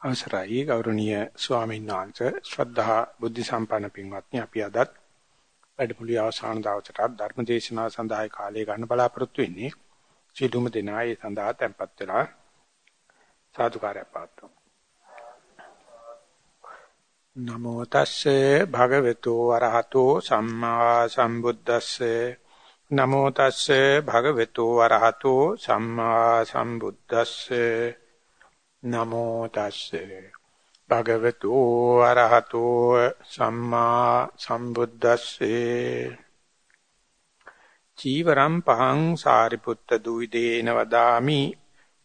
අවසරයි ගෞරවනීය ස්වාමීන් වහන්සේ. ශ්‍රද්ධා බුද්ධ සම්පන්න පින්වත්නි අපි අදත් වැඩමුළුවේ අවසාන දවසට ධර්ම දේශනාව සඳහා කාලය ගන්න බලාපොරොත්තු වෙන්නේ. සිළුම දෙනා ඒ සඳහා tempත් වෙලා සාදුකාරය පාත්තුමු නමෝ තස්සේ භගවතු වරහතෝ සම්මා සම්බුද්දස්සේ. නමෝ තස්සේ භගවතු වරහතෝ සම්මා සම්බුද්දස්සේ. නමෝ තස්සේ. භගවතු අරහතෝ සම්මා සම්බුද්දස්සේ. චීවරම් පහං සාරිපුත්ත දුවිදේන වදාමි.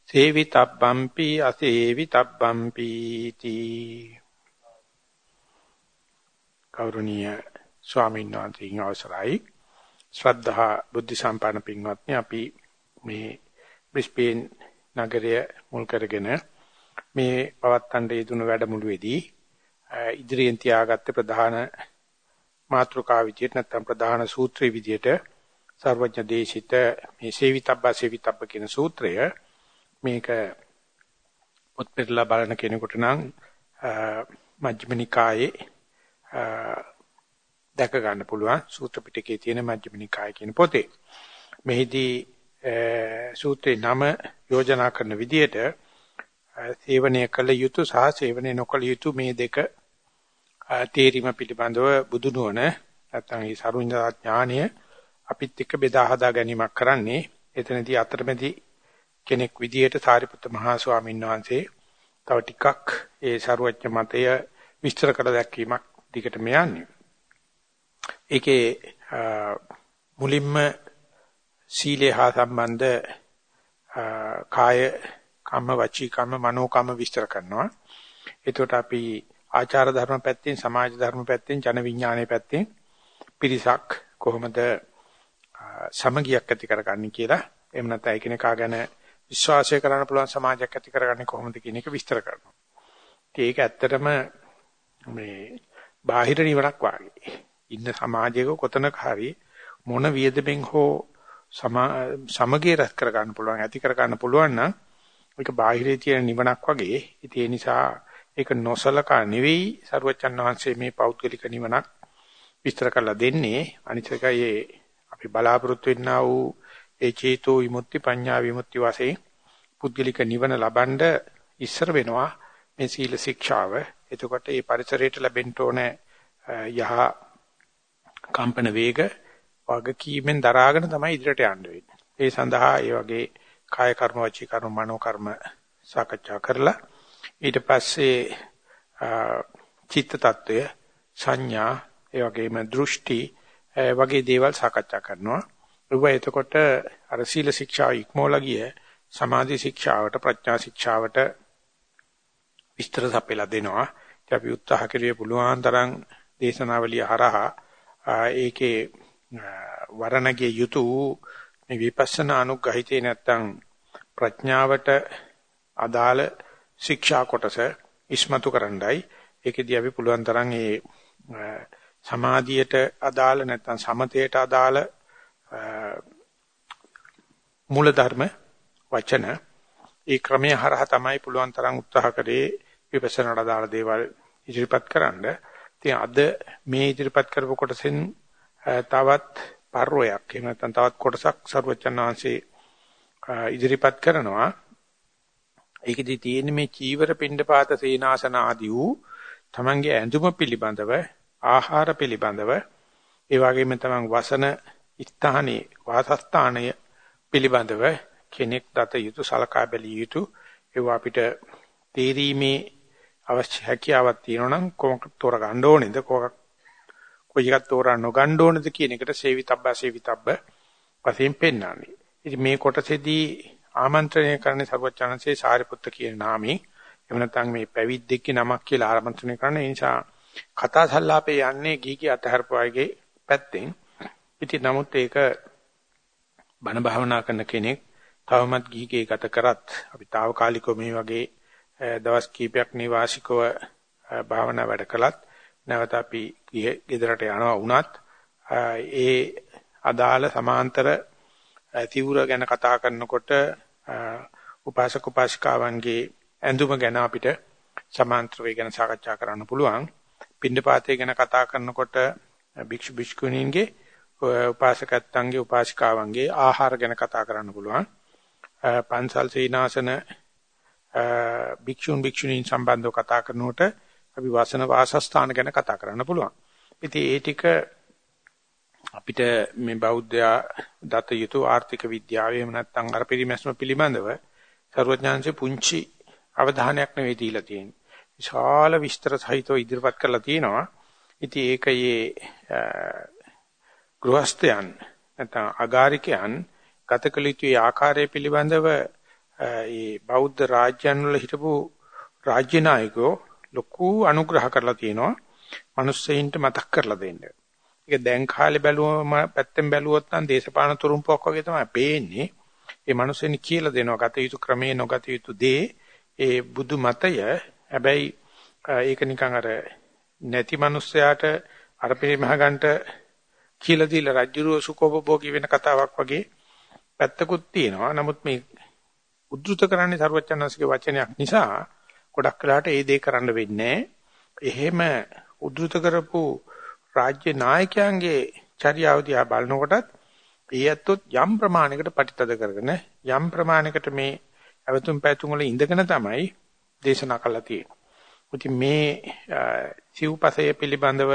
සේවිතබ්බම්පි අසේවිතබ්බම්පි තී. කෞරුණීය ස්වාමීන් වහන්සේගේ අවසරයි. ශ්‍රද්ධා බුද්ධ සම්පන්න පින්වත්නි අපි මේ බ්‍රිස්බේන් නගරය මුල් කරගෙන මේ පවත්තන්ට යෙදුණු වැඩමුළුවේදී ඉදිරියෙන් තියාගත්ත ප්‍රධාන මාතෘකා විදියට නැත්නම් ප්‍රධාන සූත්‍රයේ විදියට සර්වඥ දේශිත මේ සේවිතබ්බ සේවිතබ්බ කියන සූත්‍රය මේක උත්පිරලා බලන කෙනෙකුට නම් මජ්ක්‍ධිම නිකායේ දැක ගන්න පුළුවන්. සූත්‍ර පිටකයේ තියෙන මජ්ක්‍ධිම නිකාය කියන පොතේ. මෙහිදී සූත්‍රේ නම යෝජනා කරන විදියට සේවනය කළ යුතු සහ සේවනය නොකළ යුතු මේ දෙක තේරීම පිළිබඳව බුදු නුවණ නැත්නම් ඒ සරුඤ්ඤා ඥානය අපිත් එක්ක බෙදා හදා ගැනීමක් කරන්නේ එතනදී අතරමැදි කෙනෙක් විදියට සාරිපුත්ත මහා ස්වාමීන් වහන්සේ තව ටිකක් ඒ ਸਰුවඥ මතය විස්තර කළ දැක්වීමක් දිගටම යන්නේ. ඒකේ මුලින්ම සීලේ හා සම්බන්ධ කාය කම්ම වචී කම්ම මනෝ කම්ම විස්තර කරනවා. එතකොට අපි ආචාර ධර්ම පැත්තෙන් සමාජ ධර්ම පැත්තෙන් ජන විඥානයේ පැත්තෙන් පිරිසක් කොහොමද සමගියක් ඇති කරගන්නේ කියලා එහෙම නැත්නම් එකිනෙකා ගැන විශ්වාසය කරන්න පුළුවන් සමාජයක් ඇති කරගන්නේ කොහොමද කියන එක විස්තර කරනවා. ඒක ඇත්තටම මේ බාහිර නිවනක් වාගේ. ඉන්න සමාජයක කොතනක හරි මොන වියදමෙන් හෝ සමගිය රැස් කර ගන්න පුළුවන් ඇති කර ගන්න පුළුවන් නම් ඒක බාහිරේ තියෙන නිවනක් වගේ. ඉතින් ඒ නිසා ඒක නොසලකා නෙවෙයි සරුවචන් වහන්සේ මේ පෞද්ගලික නිවනක් විස්තර කරලා දෙන්නේ. අනිත් එකයි අපි බලාපොරොත්තු වෙන්නා වූ ඒ චේතෝ විමුක්ති පඤ්ඤා විමුක්ති වශයෙන් පුද්ගලික නිවන ලබනද ඉස්සර වෙනවා මේ සීල ශික්ෂාව. එතකොට මේ පරිසරයට ලැබෙන්න ඕන යහ කම්පන වේග වගකීමෙන් දරාගෙන තමයි ඉදිරියට යන්න වෙන්නේ. ඒ සඳහා ඒ වගේ කාය කර්ම වචී කර්ම මනෝ කර්ම සාකච්ඡා කරලා ඊට පස්සේ චිත්ත tattය සංඥා ඒ වගේම දෘෂ්ටි වගේ දේවල් සාකච්ඡා කරනවා. රුව එතකොට අර සීල ශික්ෂා ඉක්මෝලා ගිය සමාධි ශික්ෂාවට ප්‍රඥා ශික්ෂාවට විස්තර සපයලා දෙනවා. ඉතින් අපි උත්සාහ කරුවේ පුළුවන් තරම් දේශනාවලිය හරහා ඒකේ වරණගේ යුතු මේ විපස්සනා අනුග්‍රහිතේ නැත්තම් ප්‍රඥාවට අදාළ ශික්ෂා කොටස ඉස්මතු කරන්නයි ඒකෙදී අපි පුළුවන් තරම් ඒ සමාධියට අදාළ නැත්තම් සමතයට අදාළ මූල ධර්ම වචන ඒ ක්‍රමයේ හරහා තමයි පුළුවන් තරම් උත්සාහ කරේ විපස්සනාට අදාළ දේවල් ඉදිරිපත් කරන්න. ඉතින් අද මේ ඉදිරිපත් කරපු කොටසෙන් තවත් පර්වයක්. එහෙම නැත්නම් තවත් කොටසක් සරුවචනාංශේ ඉදිරිපත් කරනවා. ඒකෙදි තියෙන්නේ මේ චීවර පිණ්ඩපාත සේනාසන ආදී වූ තමන්ගේ ඇඳුම පිළිබඳව ආහාර පිළිබඳව ඒ වගේම තමන් වසන ස්ථානයේ වාසස්ථානය පිළිබඳව කෙනෙක් දත යුතු සලකා බැලිය යුතු ඒවා අපිට තේරීමේ අවශ්‍ය හැකියාවක් තියෙනවා නම් කොහොමද තෝරගන්න ඕනේද? කොහොමද කොයි එකක් තෝරා නොගන්න ඕනද කියන එකට සේවිතබ්බ සේවිතබ්බ වශයෙන් පෙන්වන්නේ. ඉතින් මේ කොටසේදී ආමන්ත්‍රණය කරන්නේ සර්වචනන්සේ සාරිපුත්ත කියන නාමයෙන් එහෙම නැත්නම් මේ පැවිද්දෙක්ගේ නමක් කියලා ආමන්ත්‍රණය කරන නිසා කතා සංලාපේ යන්නේ ගීකී අතහරපුවාගේ පැත්තෙන්. ඉතින් නමුත් ඒක බණ භාවනා කරන කෙනෙක් තවමත් ගීකේ ගත කරත් අපි తాවකාලිකව මේ වගේ දවස් කීපයක් නිවාසිකව භාවනා වැඩ කළත් නැවත අපි ගෙදරට යනවා වුණත් ඒ අදාළ සමාන්තර තිවුර ගැන කතා කරනකොට උපාසක උපාසිකාවන්ගේ ඇඳුම ගැන අපිට සමාන්තර වේ ගැන සාකච්ඡා කරන්න පුළුවන්. පින්ඩපාතය ගැන කතා කරනකොට භික්ෂු භික්ෂුණීන්ගේ උපාසකත්වන්ගේ උපාසිකාවන්ගේ ආහාර ගැන කතා කරන්න පුළුවන්. පන්සල් සීනාසන භික්ෂුන් භික්ෂුණීන් සම්බන්ධව කතා කරනකොට අපි වාසන වාසස්ථාන ගැන කතා කරන්න පුළුවන්. ඉතින් ඒ ටික අපිට මේ බෞද්ධයා දත යුතු ආර්ථික විද්‍යාව එහෙම නැත්නම් අර පරිමැස්ම පිළිබඳව ਸਰවඥාන්සේ පුංචි අවධානයක් නෙවෙයි දීලා තියෙන්නේ. විශාල විස්තර සහිතව ඉදිරිපත් කරලා තියෙනවා. ඉතින් ඒකයේ ගෘහස්තයන් නැත්නම් අගාරිකයන් ගතකල යුතු ආකාරය පිළිබඳව ඒ බෞද්ධ රාජ්‍යයන් වල හිටපු රාජ්‍ය නායකයෝ ලොකු අනුග්‍රහ කරලා තියෙනවා. මිනිස්සෙයින්ට මතක් කරලා දෙන්න. ඒක දැන් කාලේ බැලුවම පැත්තෙන් බැලුවොත් නම් දේශපාලන තුරුම්පුවක් වගේ තමයි පේන්නේ. ඒ මිනිස්සෙනි කියලා දෙනවා ගත යුතු ක්‍රමේ නොගත යුතු දේ ඒ බුදු මතය හැබැයි ඒක නිකන් අර නැති මිනිස්සයාට අර පෙමහ ගන්නට කියලා දීලා රජ්ජුරුව සුකෝපභෝගී වෙන කතාවක් වගේ පැත්තකුත් තියෙනවා. නමුත් මේ උද්දෘත කරන්නේ සරුවචනන්සේගේ වචනයක් නිසා ගොඩක් වෙලාට ඒ දේ කරන්න වෙන්නේ එහෙම උද්දෘත කරපු රාජ්‍ය නායකයන්ගේ චර්යාව දිහා බලනකොටත් ඒ ඇත්තොත් යම් ප්‍රමාණයකට පටිතද කරගෙන යම් ප්‍රමාණයකට මේ අවතුම් පැතුම් වල ඉඳගෙන තමයි දේශනා කළා තියෙන්නේ. ඉතින් මේ සිව්පසය පිළිබඳව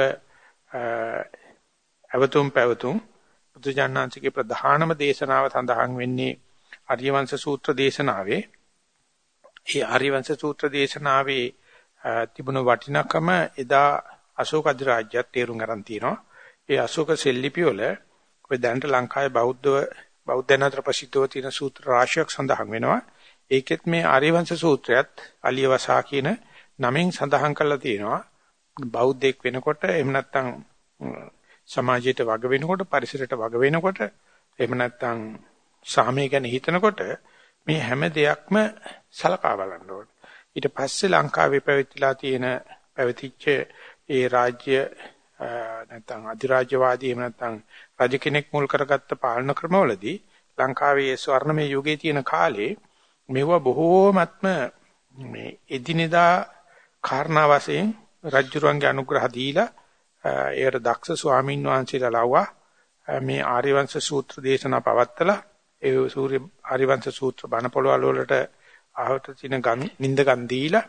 අවතුම් පැවතුම් බුදුජානනාංශිකේ ප්‍රධානම දේශනාව සඳහන් වෙන්නේ ආර්යවංශ සූත්‍ර දේශනාවේ. ඒ ආර්යවංශ සූත්‍ර දේශනාවේ තිබුණු වටිනකම එදා අශෝක අධිරාජ්‍යත් තේරුම් ගන්න තියෙනවා. ඒ අශෝක සෙල්ලිපි වල ඔය දැනට ලංකාවේ බෞද්ධ බෞද්ධයන් අතර ප්‍රසිද්ධව තියෙන සූත්‍ර රාශියක් සඳහන් වෙනවා. ඒකෙත් මේ ආර්යවංශ සූත්‍රයත් අලියවසා කියන නමින් සඳහන් කරලා තියෙනවා. බෞද්ධෙක් වෙනකොට එහෙම නැත්නම් සමාජයට වග වෙනකොට පරිසරයට වග වෙනකොට එහෙම නැත්නම් සාමය ගැන හිතනකොට මේ හැම දෙයක්ම සලකා බලන්න ඕනේ. ඊට පස්සේ ලංකාවේ පැවතිලා තියෙන පැවතිච්ච ඒ රාජ්‍ය නැත්නම් අධිරාජ්‍යවාදී එහෙම නැත්නම් රජ කෙනෙක් මුල් කරගත්ත පාලන ක්‍රමවලදී ලංකාවේ ස්වර්ණමය යුගයේ තියෙන කාලේ මෙව බොහෝමත්ම මේ එදිනෙදා කාරණා වශයෙන් රජුරන්ගේ අනුග්‍රහ දීලා ඒකට දක්ෂ ස්වාමින් වහන්සේලා ලව්වා මේ ආර්යවංශ සූත්‍ර දේශනා පවත්තලා ඒ සූර්ය ආර්යවංශ සූත්‍ර බණ පොළවල් වලට ආහත තින ගම් නින්ද ගම් දීලා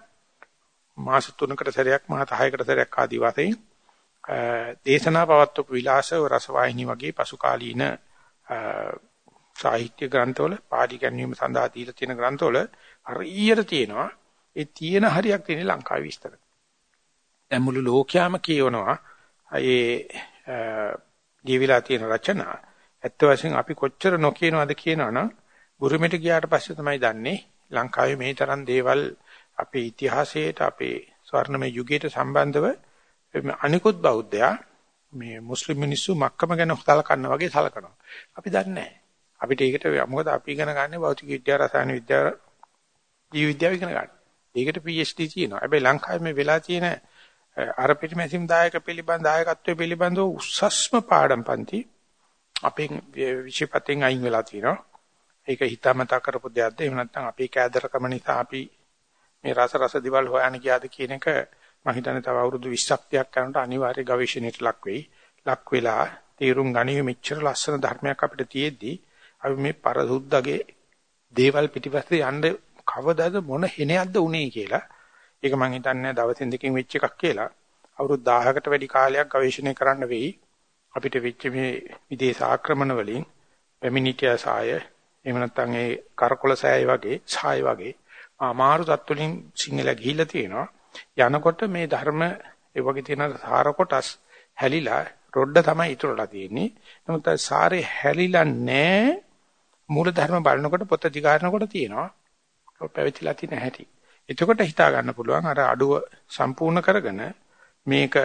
මාස 3කට සැරයක් මාස 6කට සැරයක් ආදී වශයෙන් දේශනා පවත්වපු විලාසව රසවාහිනී වගේ පසු කාලීන සාහිත්‍ය ග්‍රන්ථවල පාඩි ගැනීම සඳහා දීලා තියෙන ග්‍රන්ථවල හරියට තියෙනවා ඒ තියෙන හරියක් තියෙන ලංකාවේ විස්තර. දැන් මුළු ලෝකයාම කියවනවා ඒ දීවිලා තියෙන රචනා ඇත්ත වශයෙන් අපි කොච්චර නොකියනවද කියනවනම් බුරුමෙට ගියාට පස්සේ තමයි දන්නේ ලංකාවේ මේ තරම් දේවල් අපේ ඉතිහාසයට අපේ ස්වර්ණමය යුගයට සම්බන්ධව අනිකුත් බෞද්ධයා මේ මුස්ලිම් මිනිස්සු මක්කම ගැන සලකනවා වගේ සලකනවා. අපි දන්නේ නැහැ. අපිට ඒකට මොකද අපි ඉගෙන ගන්න භෞතික විද්‍යාව රසායන විද්‍යාව ජීව විද්‍යාව ඉගෙන ගන්න. ඒකට PhD තියෙනවා. හැබැයි ලංකාවේ මේ වෙලා තියෙන අර පිටිමැසිම් දායක පිළිබඳ දායකත්වයේ පිළිබඳව උස්සස්ම පාඩම් පන්ති අපෙන් විශේෂපතෙන් අයින් වෙලා තියෙනවා. ඒක හිතාමතා කරපු දෙයක්ද එහෙම නැත්නම් අපේ කෑදරකම නිසා අපි මේ රස රස දිවල් හොයන්න ගියාද කියන එක මම හිතන්නේ තව අවුරුදු 20ක් 30ක් යනකොට අනිවාර්ය ගවේෂණයට ලක් වෙයි. ලක් වෙලා තීරුම් ගනිමු මෙච්චර ලස්සන ධර්මයක් අපිට තියෙද්දි අපි මේ පරසුද්දගේ දේවල් පිටිපස්සේ යන්න කවදාද මොන හෙනයක්ද උනේ කියලා. ඒක මම හිතන්නේ දවසින් දෙකකින් වෙච්ච එකක් කියලා. අවුරුදු 1000කට වැඩි කාලයක් ගවේෂණය කරන්න වෙයි. අපිට වෙච්ච මේ විදේශ ආක්‍රමණ වලින් පැමිණිටියා සාය එහෙම නැත්නම් ඒ කරකොල සෑය වගේ සාය වගේ අමාරු තත්වලින් සිංහල ගිහිල්ලා තියෙනවා. යනකොට මේ ධර්ම ඒ වගේ තියෙන සාර කොටස් හැලිලා රොඩ තමයි ඉතුරුලා තියෙන්නේ. නමුත් සාරේ හැලිලා නැහැ. මූල ධර්ම බලනකොට පොත දිගාරනකොට තියෙනවා. පැවතිලා තියෙන හැටි. එතකොට හිතා ගන්න පුළුවන් අර අඩුව සම්පූර්ණ කරගෙන මේක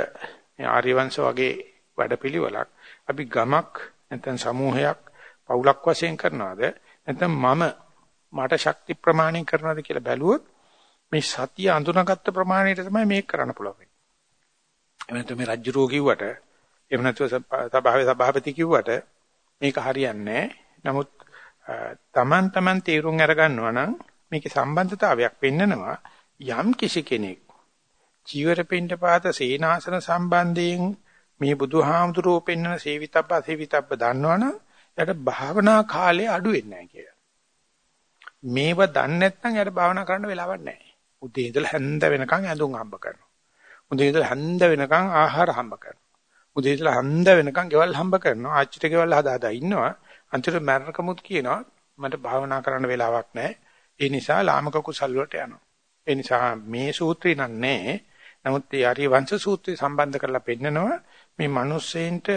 ආර්යවංශ වගේ වැඩපිළිවෙලක් අපි ගමක් නැත්නම් සමූහයක් පවුලක් වශයෙන් කරනවද නැත්නම් මම මට ශක්ති ප්‍රමාණය කරනවද කියලා බැලුවොත් මේ සතිය අඳුනගත්ත ප්‍රමාණයට තමයි මේක කරන්න පුළුවන්. එහෙම නැත්නම් මේ රජ්ජුරෝ කිව්වට එහෙම නැත්නම් සභාවේ සභාපති කිව්වට මේක හරියන්නේ නමුත් Taman taman තීරුම් අරගන්නවා නම් මේකේ සම්බන්ධතාවයක් පෙන්නනවා යම් කිසි කෙනෙක් චීවර පින්ඩපාත සේනාසන සම්බන්ධයෙන් මේ බුදුහාමුදුරුවෝ පෙන්වන සේවිතබ්බ අසේවිතබ්බ දන්නවනම් එයාට භාවනා කාලේ අඩු වෙන්නේ නැහැ කියලා. මේව දන්නේ නැත්නම් එයාට භාවනා කරන්න වෙලාවක් නැහැ. උදේ ඉඳලා හැන්ද වෙනකන් ඇඳුම් හම්බ කරනවා. උදේ ඉඳලා හැන්ද වෙනකන් ආහාර හම්බ කරනවා. උදේ ඉඳලා හැන්ද වෙනකන් ගෙවල් හම්බ කරනවා. ආච්චිට ගෙවල් හදා හදා ඉන්නවා. අන්තිමට මරණකමුත් කියනවා මට භාවනා කරන්න වෙලාවක් නැහැ. ඒ නිසා ලාමක කුසල් වලට යනවා. ඒ නිසා මේ සූත්‍රේ නන්නේ. නමුත් ඒ ආර්ය වංශ සූත්‍රය සම්බන්ධ කරලා පෙන්නනවා මේ මිනිස්සෙන්ට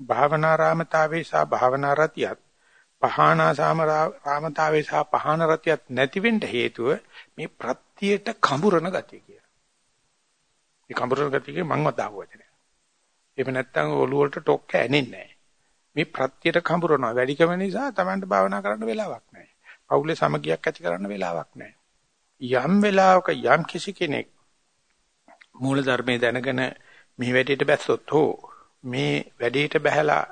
භාවනාරාමතාවේ සහ භාවනා රතියත් පහානා සාමරාමතාවේ සහ පහාන රතියත් නැති වෙන්න හේතුව මේ ප්‍රත්‍යයට කඹරන ගතිය කියලා. මේ කඹරන ගතිය මම වදාව වචනය. එහෙම නැත්නම් ඔළුව වලට ටොක්ක ඇනෙන්නේ නැහැ. මේ ප්‍රත්‍යයට කඹරනවා වැඩිකම නිසා Tamanට භාවනා කරන්න වෙලාවක් නැහැ. පවුලේ සමගියක් ඇති කරන්න වෙලාවක් නැහැ. යම් වෙලාවක යම් කිසි කෙනෙක් මූල ධර්මයේ දැනගෙන මේ වැඩේට බැස්සොත් හෝ මේ වැඩේට බහැලා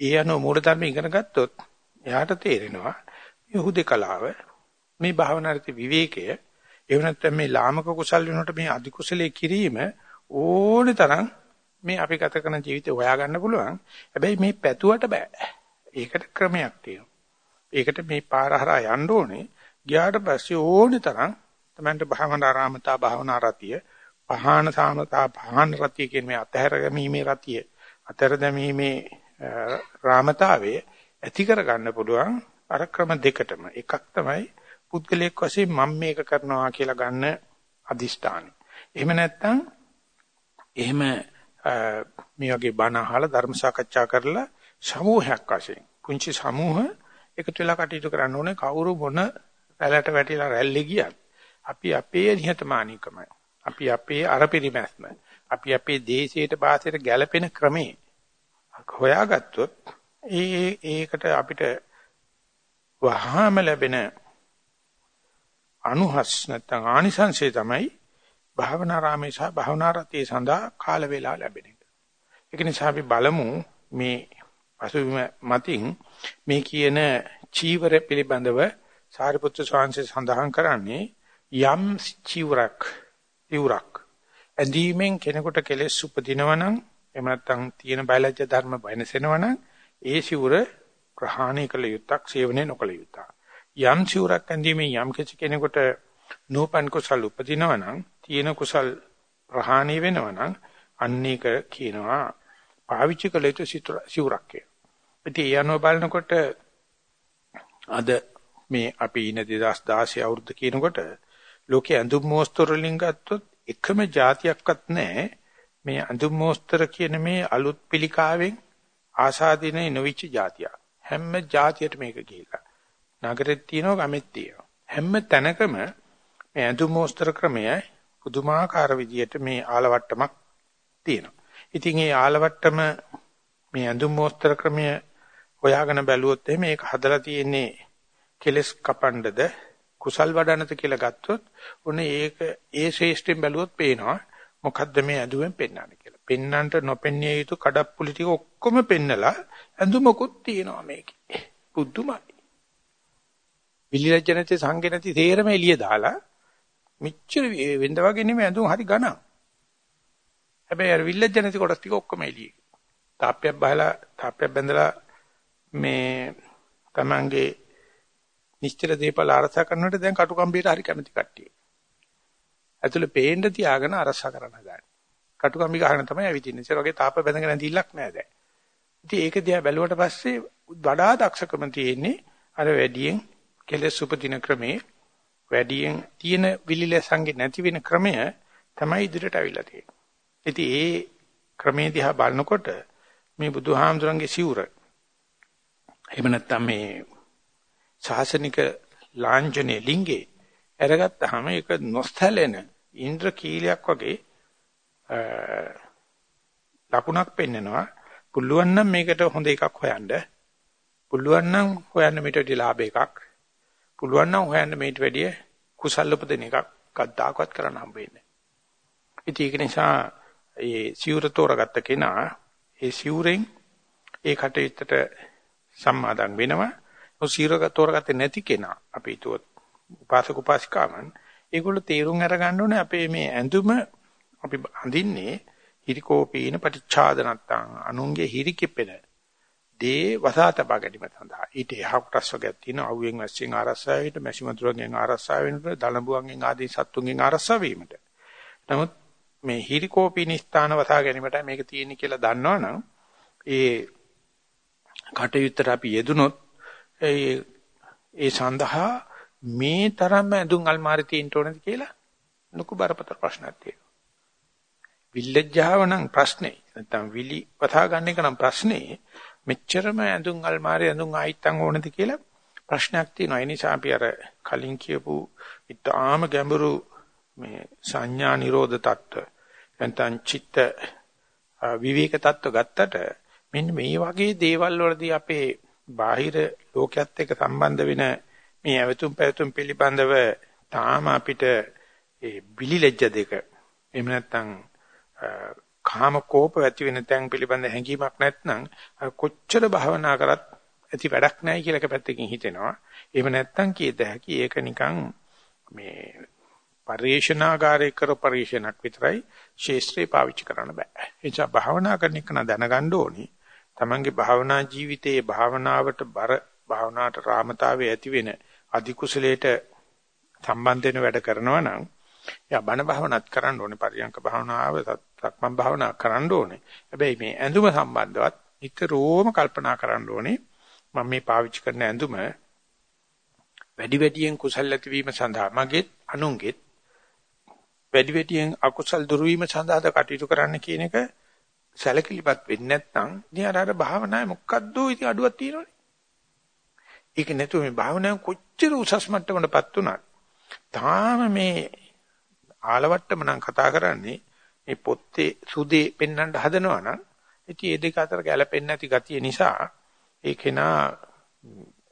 ඒ අනුව මූලධර්ම ඉගෙන ගත්තොත් එයාට තේරෙනවා මේ හුදේකලාව මේ භාවනාර්ථ විවේකය එහෙම නැත්නම් මේ ලාමක කුසල් වෙනකොට මේ අධි කුසලයේ කිරීම ඕනේ තරම් මේ අපි ගත කරන ජීවිතේ හොයාගන්න පුළුවන්. හැබැයි මේ පැතුවට බෑ. ඒකට ක්‍රමයක් තියෙනවා. ඒකට මේ පාර හරහා යන්න ඕනේ. ගියාට පස්සේ ඕනේ තරම් තමන්ට භාවනා ආරාමතා භාවනා රතිය පහාන සාමතා පහාන රතිය කියන මේ අතහැර ගැනීමේ රතිය අතර දැමීමේ රාමතාවය ඇති කර ගන්න පුළුවන් අර ක්‍රම දෙකටම. එකක් තමයි පුද්ගලයෙක් වශයෙන් මම මේක කරනවා කියලා ගන්න අදිෂ්ඨානයි. එහෙම නැත්නම් එහෙම මේ වගේ බණ අහලා ධර්ම සාකච්ඡා කරලා සමූහයක් වශයෙන් පුංචි සමූහ එකතු වෙලා කටයුතු කරන්න ඕනේ. කවුරු මොන රැළට වැටිලා රැල්ලේ ගියත් අපි අපේ නිහතමානීකමයි. අපි අපේ අරපිරිමැස්ම අපි අපේ දේශයට භාෂයට ගැළපෙන ක්‍රමේ හොයාගත්තොත් ඒ ඒකට අපිට වහාම ලැබෙන අනුහස් නැත්නම් ආනිසංශය තමයි භාවනා රාමේ සහ භාවනා රතේ සඳහා කාල වේලා ලැබෙන එක. ඒක නිසා අපි බලමු මේ පසුබිම මතින් මේ කියන චීවර පිළිබඳව සාරිපුත්‍ර ස්වාමීන් සඳහන් කරන්නේ යම් චීවරක් ඉවුරක්. ඇඳීමෙන් කෙනෙකුට කෙලෙස් උපදිනවනම් එහෙම නැත්නම් තියෙන බයලජ්‍ය ධර්ම වෙනසෙනවනම් ඒ සිවුර ප්‍රහාණය කළ යුත්තක් සේවනයේ නොකළ යුත්තක්. යම් සිවුරක් ඇඳීමෙන් යම් කිසි කෙනෙකුට නූපන් කුසල් උපදිනවනම් තියෙන කුසල් ප්‍රහාණය වෙනවනම් අන්නේක කියනවා පාවිච්චි කළ යුතු සිවුරක් කියලා. ඉතින් ඒ අනුව බලනකොට අද මේ අපි ඉන 2016 අවුරුද්ද කියනකොට ලෝකයේ අඳුම් මෝස්තර වලින් ගත්තොත් එකම જાතියක්වත් නැහැ. මේ අඳුම් මෝස්තර කියන මේ අලුත් පිළිකාවෙන් ආසාදීනේ නොවිච්ච જાතියක්. හැම જાතියට මේක ගිහිලා නගරෙත් තියෙනවා ගමෙත් තියෙනවා. හැම තැනකම මේ අඳුම් මෝස්තර ක්‍රමය පුදුමාකාර විදියට මේ ආලවට්ටමක් තියෙනවා. ඉතින් මේ ආලවට්ටම මේ අඳුම් මෝස්තර ක්‍රමය හොයාගෙන බැලුවොත් එහෙම මේක හදලා තියෙන්නේ කෙලස් කපන්නද? කුසල් වඩනත කියලා ගත්තොත් ඔන්න ඒක ඒ ශේෂ්ඨයෙන් බැලුවොත් පේනවා මොකද්ද මේ ඇඳුමෙන් පෙන්වන්නේ කියලා. පෙන්නන්ට නොපෙන්නිය යුතු කඩප්පුලි ටික ඔක්කොම පෙන්නලා ඇඳුමකුත් තියෙනවා මේකේ. බුද්ධුමයි. විලිලජ්ජ නැති සංගේ නැති තේරම එළිය දාලා මෙච්චර වෙන්ද වගේ නෙමෙයි ඇඳුම් හරි ගණන්. හැබැයි අර විලිලජ්ජ නැති කොටස් ටික ඔක්කොම එළියේ. තාප්පයක් බහලා තාප්පයක් බැඳලා මේ Tamange නිශ්චල දීපල අරසා කරනකොට දැන් කටුකම්බියට හරි කැමති කට්ටිය. ඇතුළේ පේන්න තියාගෙන අරසා කරන්න ගන්න. කටුකම්බි ගහන තමයි ඇවිදින්නේ. ඒ වගේ තාප බැඳගෙන ඇඳිල්ලක් නැහැ දැන්. ඉතින් ඒක දිහා බැලුවට පස්සේ වඩා දක්ෂකම තියෙන්නේ අර වැඩියෙන් කෙලස් උපදින ක්‍රමේ වැඩියෙන් තියෙන විලිලසංගේ නැති වෙන ක්‍රමය තමයි ඉදිරියට අවිලා තියෙන්නේ. ඉතින් ඒ ක්‍රමේ දිහා බලනකොට මේ බුදුහාමුදුරන්ගේ සිවුර එහෙම නැත්නම් මේ ශාසනික ලාංඡනේ ලිංගේ අරගත්තාම ඒක නොස්තැලෙන ඉන්ද්‍ර කීලයක් වගේ ලකුණක් පෙන්නනවා. පුළුවන් නම් මේකට හොඳ එකක් හොයන්න. පුළුවන් නම් හොයන්න මේට වැඩි ලාභ එකක්. පුළුවන් නම් හොයන්න මේට වැඩිය කුසල් උපදින එකක් කද්දාකවත් කරන්න හම්බ වෙන්නේ. ඉතින් ඒක නිසා ඒ සිවුර තෝරගත්ත කෙනා ඒ සිවුරෙන් ඒ කටයුත්තට සම්මාදම් වෙනවා. සිවුර තෝරගත්තේ නැති කෙනා අපි හිතුවොත් උපාසක උපාසිකාවන් ඒගොල්ලෝ තීරුම් අරගන්න ඕනේ අපේ මේ ඇඳුම අපි අඳින්නේ හිරිකෝපීන පටිච්චාද නැත්තම් අනුන්ගේ හිරිකිපෙන දේ වසාතපා ගැනීම සඳහා. ඊට එහා කොටස් වර්ගයක් තියෙනවා. අවුවෙන් වැස්සෙන් ආරස්සා වීමට මැසිමතුරුගෙන් ආරස්සා වීමට දලඹුවන්ගෙන් ආදී සත්තුන්ගෙන් ආරස්සා වීමට. නමුත් මේ හිරිකෝපීන ස්ථාන වසා ගැනීමට මේක තියෙන්නේ කියලා දන්නවනම් ඒ කටයුත්තට අපි යෙදුනොත් ඒ ඒ සඳහා මේ තරම් ඇඳුම් අල්මාරි තියෙන්න ඕනද කියලා ලොකු බරපතල ප්‍රශ්නයක් තියෙනවා. විල්ලජ්ජාව නම් ප්‍රශ්නේ. නැත්තම් විලි වතා ගන්න එක නම් ප්‍රශ්නේ. මෙච්චරම ඇඳුම් අල්මාරි ඇඳුම් ආයිත්තම් ඕනද කියලා ප්‍රශ්නයක් තියෙනවා. ඒ නිසා අපි අර කලින් කියපු ඊටාම ගැඹුරු මේ සංඥා නිරෝධ தত্ত্ব නැත්තම් චිත්ත විවේක தত্ত্ব ගත්තට මෙන්න මේ වගේ දේවල් වලදී අපේ බාහිර ලෝකයක් එක්ක සම්බන්ධ වෙන මේ ඇවතුම් පැවතුම් පිළිබඳව තාම අපිට ඒ බිලිලැජ්ජ දෙක එහෙම නැත්නම් කාම කෝප ඇති වෙන තැන් පිළිබඳ හැඟීමක් නැත්නම් කොච්චර භවනා කරත් ඇති වැඩක් නැහැ කියලා එක පැත්තකින් හිතෙනවා. එහෙම නැත්නම් කීයද හැකි ඒක නිකන් මේ පරිේශනාගාරේ කර පරිේශනක් විතරයි ශේෂ්ත්‍රේ පාවිච්චි කරන්න බෑ. ඒ නිසා භාවනා කරන එක දැනගන්න ඕනි. තමන්ගේ භාවනා ජීවිතයේ භාවනාවට බර භාවනාවට රාමතාවයේ ඇති වෙන අධි කුසලයට සම්බන්ධ වෙන වැඩ කරනවා නම් යා බණ භාවනාත් කරන්න ඕනේ පරියංක භාවනාව සක්මන් භාවනා කරන්න ඕනේ. හැබැයි මේ ඇඳුම සම්බන්ධවත් නිතරම කල්පනා කරන්න ඕනේ මම මේ පාවිච්චි කරන ඇඳුම වැඩි වැඩියෙන් කුසල් ඇතිවීම සඳහා මගේත් අනුන්ගේත් වැඩි වැඩියෙන් අකුසල් දුරු වීම සඳහාද කටයුතු කරන්න කියන එක සැලකිලිපත් වෙන්නේ නැත්නම් ඉතින් අර අර භාවනාවේ මොකද්ද ඉතින් අඩුවක් තියෙනවනේ. ඒක නැතුව මේ භාවනාව කොච්චර උසස් මට්ටමකටපත් උනත් තාම මේ ආලවට්ටම නම් කතා කරන්නේ මේ පොත්තේ සුදේ පෙන්වන්න හදනවා නම් ඉතින් මේ දෙක අතර ගැළපෙන්නේ නැති ගතිය නිසා ඒ කෙනා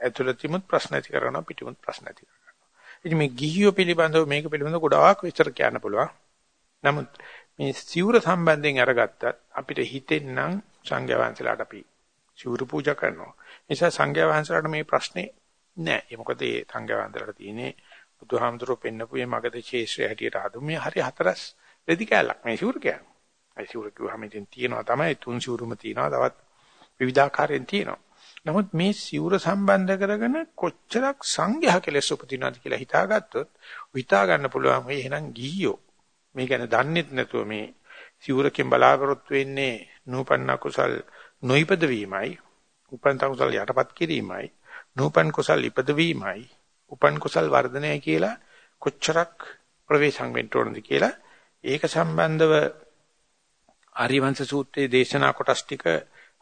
ඇතුළතිමුත් ප්‍රශ්න ඇති කරනවා පිටිමුත් ප්‍රශ්න ඇති කරනවා. ඉතින් මේ ගිහියෝ පිළිබඳව මේක පිළිබඳව ගොඩාක් විස්තර කියන්න පුළුවන්. නමුත් මේ සිවුර සම්බන්ධයෙන් අරගත්තත් අපිට හිතෙන්නම් සංඝයා වහන්සේලාට අපි සිවුරු පූජා කරනවා. නිසා සංඝයා වහන්සේලාට මේ ප්‍රශ්නේ නෑ. ඒ මොකද ඒ සංඝයා වහන්සේලාට තියෙන්නේ බුදුහාමුදුරුවෝ පෙන්නපු මේ මගද ශේෂ්ත්‍රය හැටියට ආදු මේ හරි හතරස් රෙදි කැලක් මේ සිවුරු කියන්නේ. ඒ සිවුරු කිව්වම ඉතින් තියෙනවා තමයි තුන් සිවුරුම තියෙනවා තවත් විවිධාකාරයෙන් තියෙනවා. නමුත් මේ සිවුර සම්බන්ධ කරගෙන කොච්චරක් සංඝයා කෙලෙස් උපදිනවද කියලා හිතාගත්තොත් හිතා ගන්න පුළුවන් මේ එහෙනම් ගිහියෝ මේ ගැන දන්නෙත් නැතුව මේ සිවුරකින් බලාපොරොත්තු වෙන්නේ නූපන්න කුසල් නොයිපද වීමයි උපන් කුසල් යටපත් කිරීමයි නූපන් කුසල් ඉපද වීමයි උපන් කුසල් වර්ධනය කියලා කොච්චරක් ප්‍රවේශම් වෙන්න ඕනද කියලා ඒක සම්බන්ධව ආරිවංශ සූත්‍රයේ දේශනා කොටස් ටික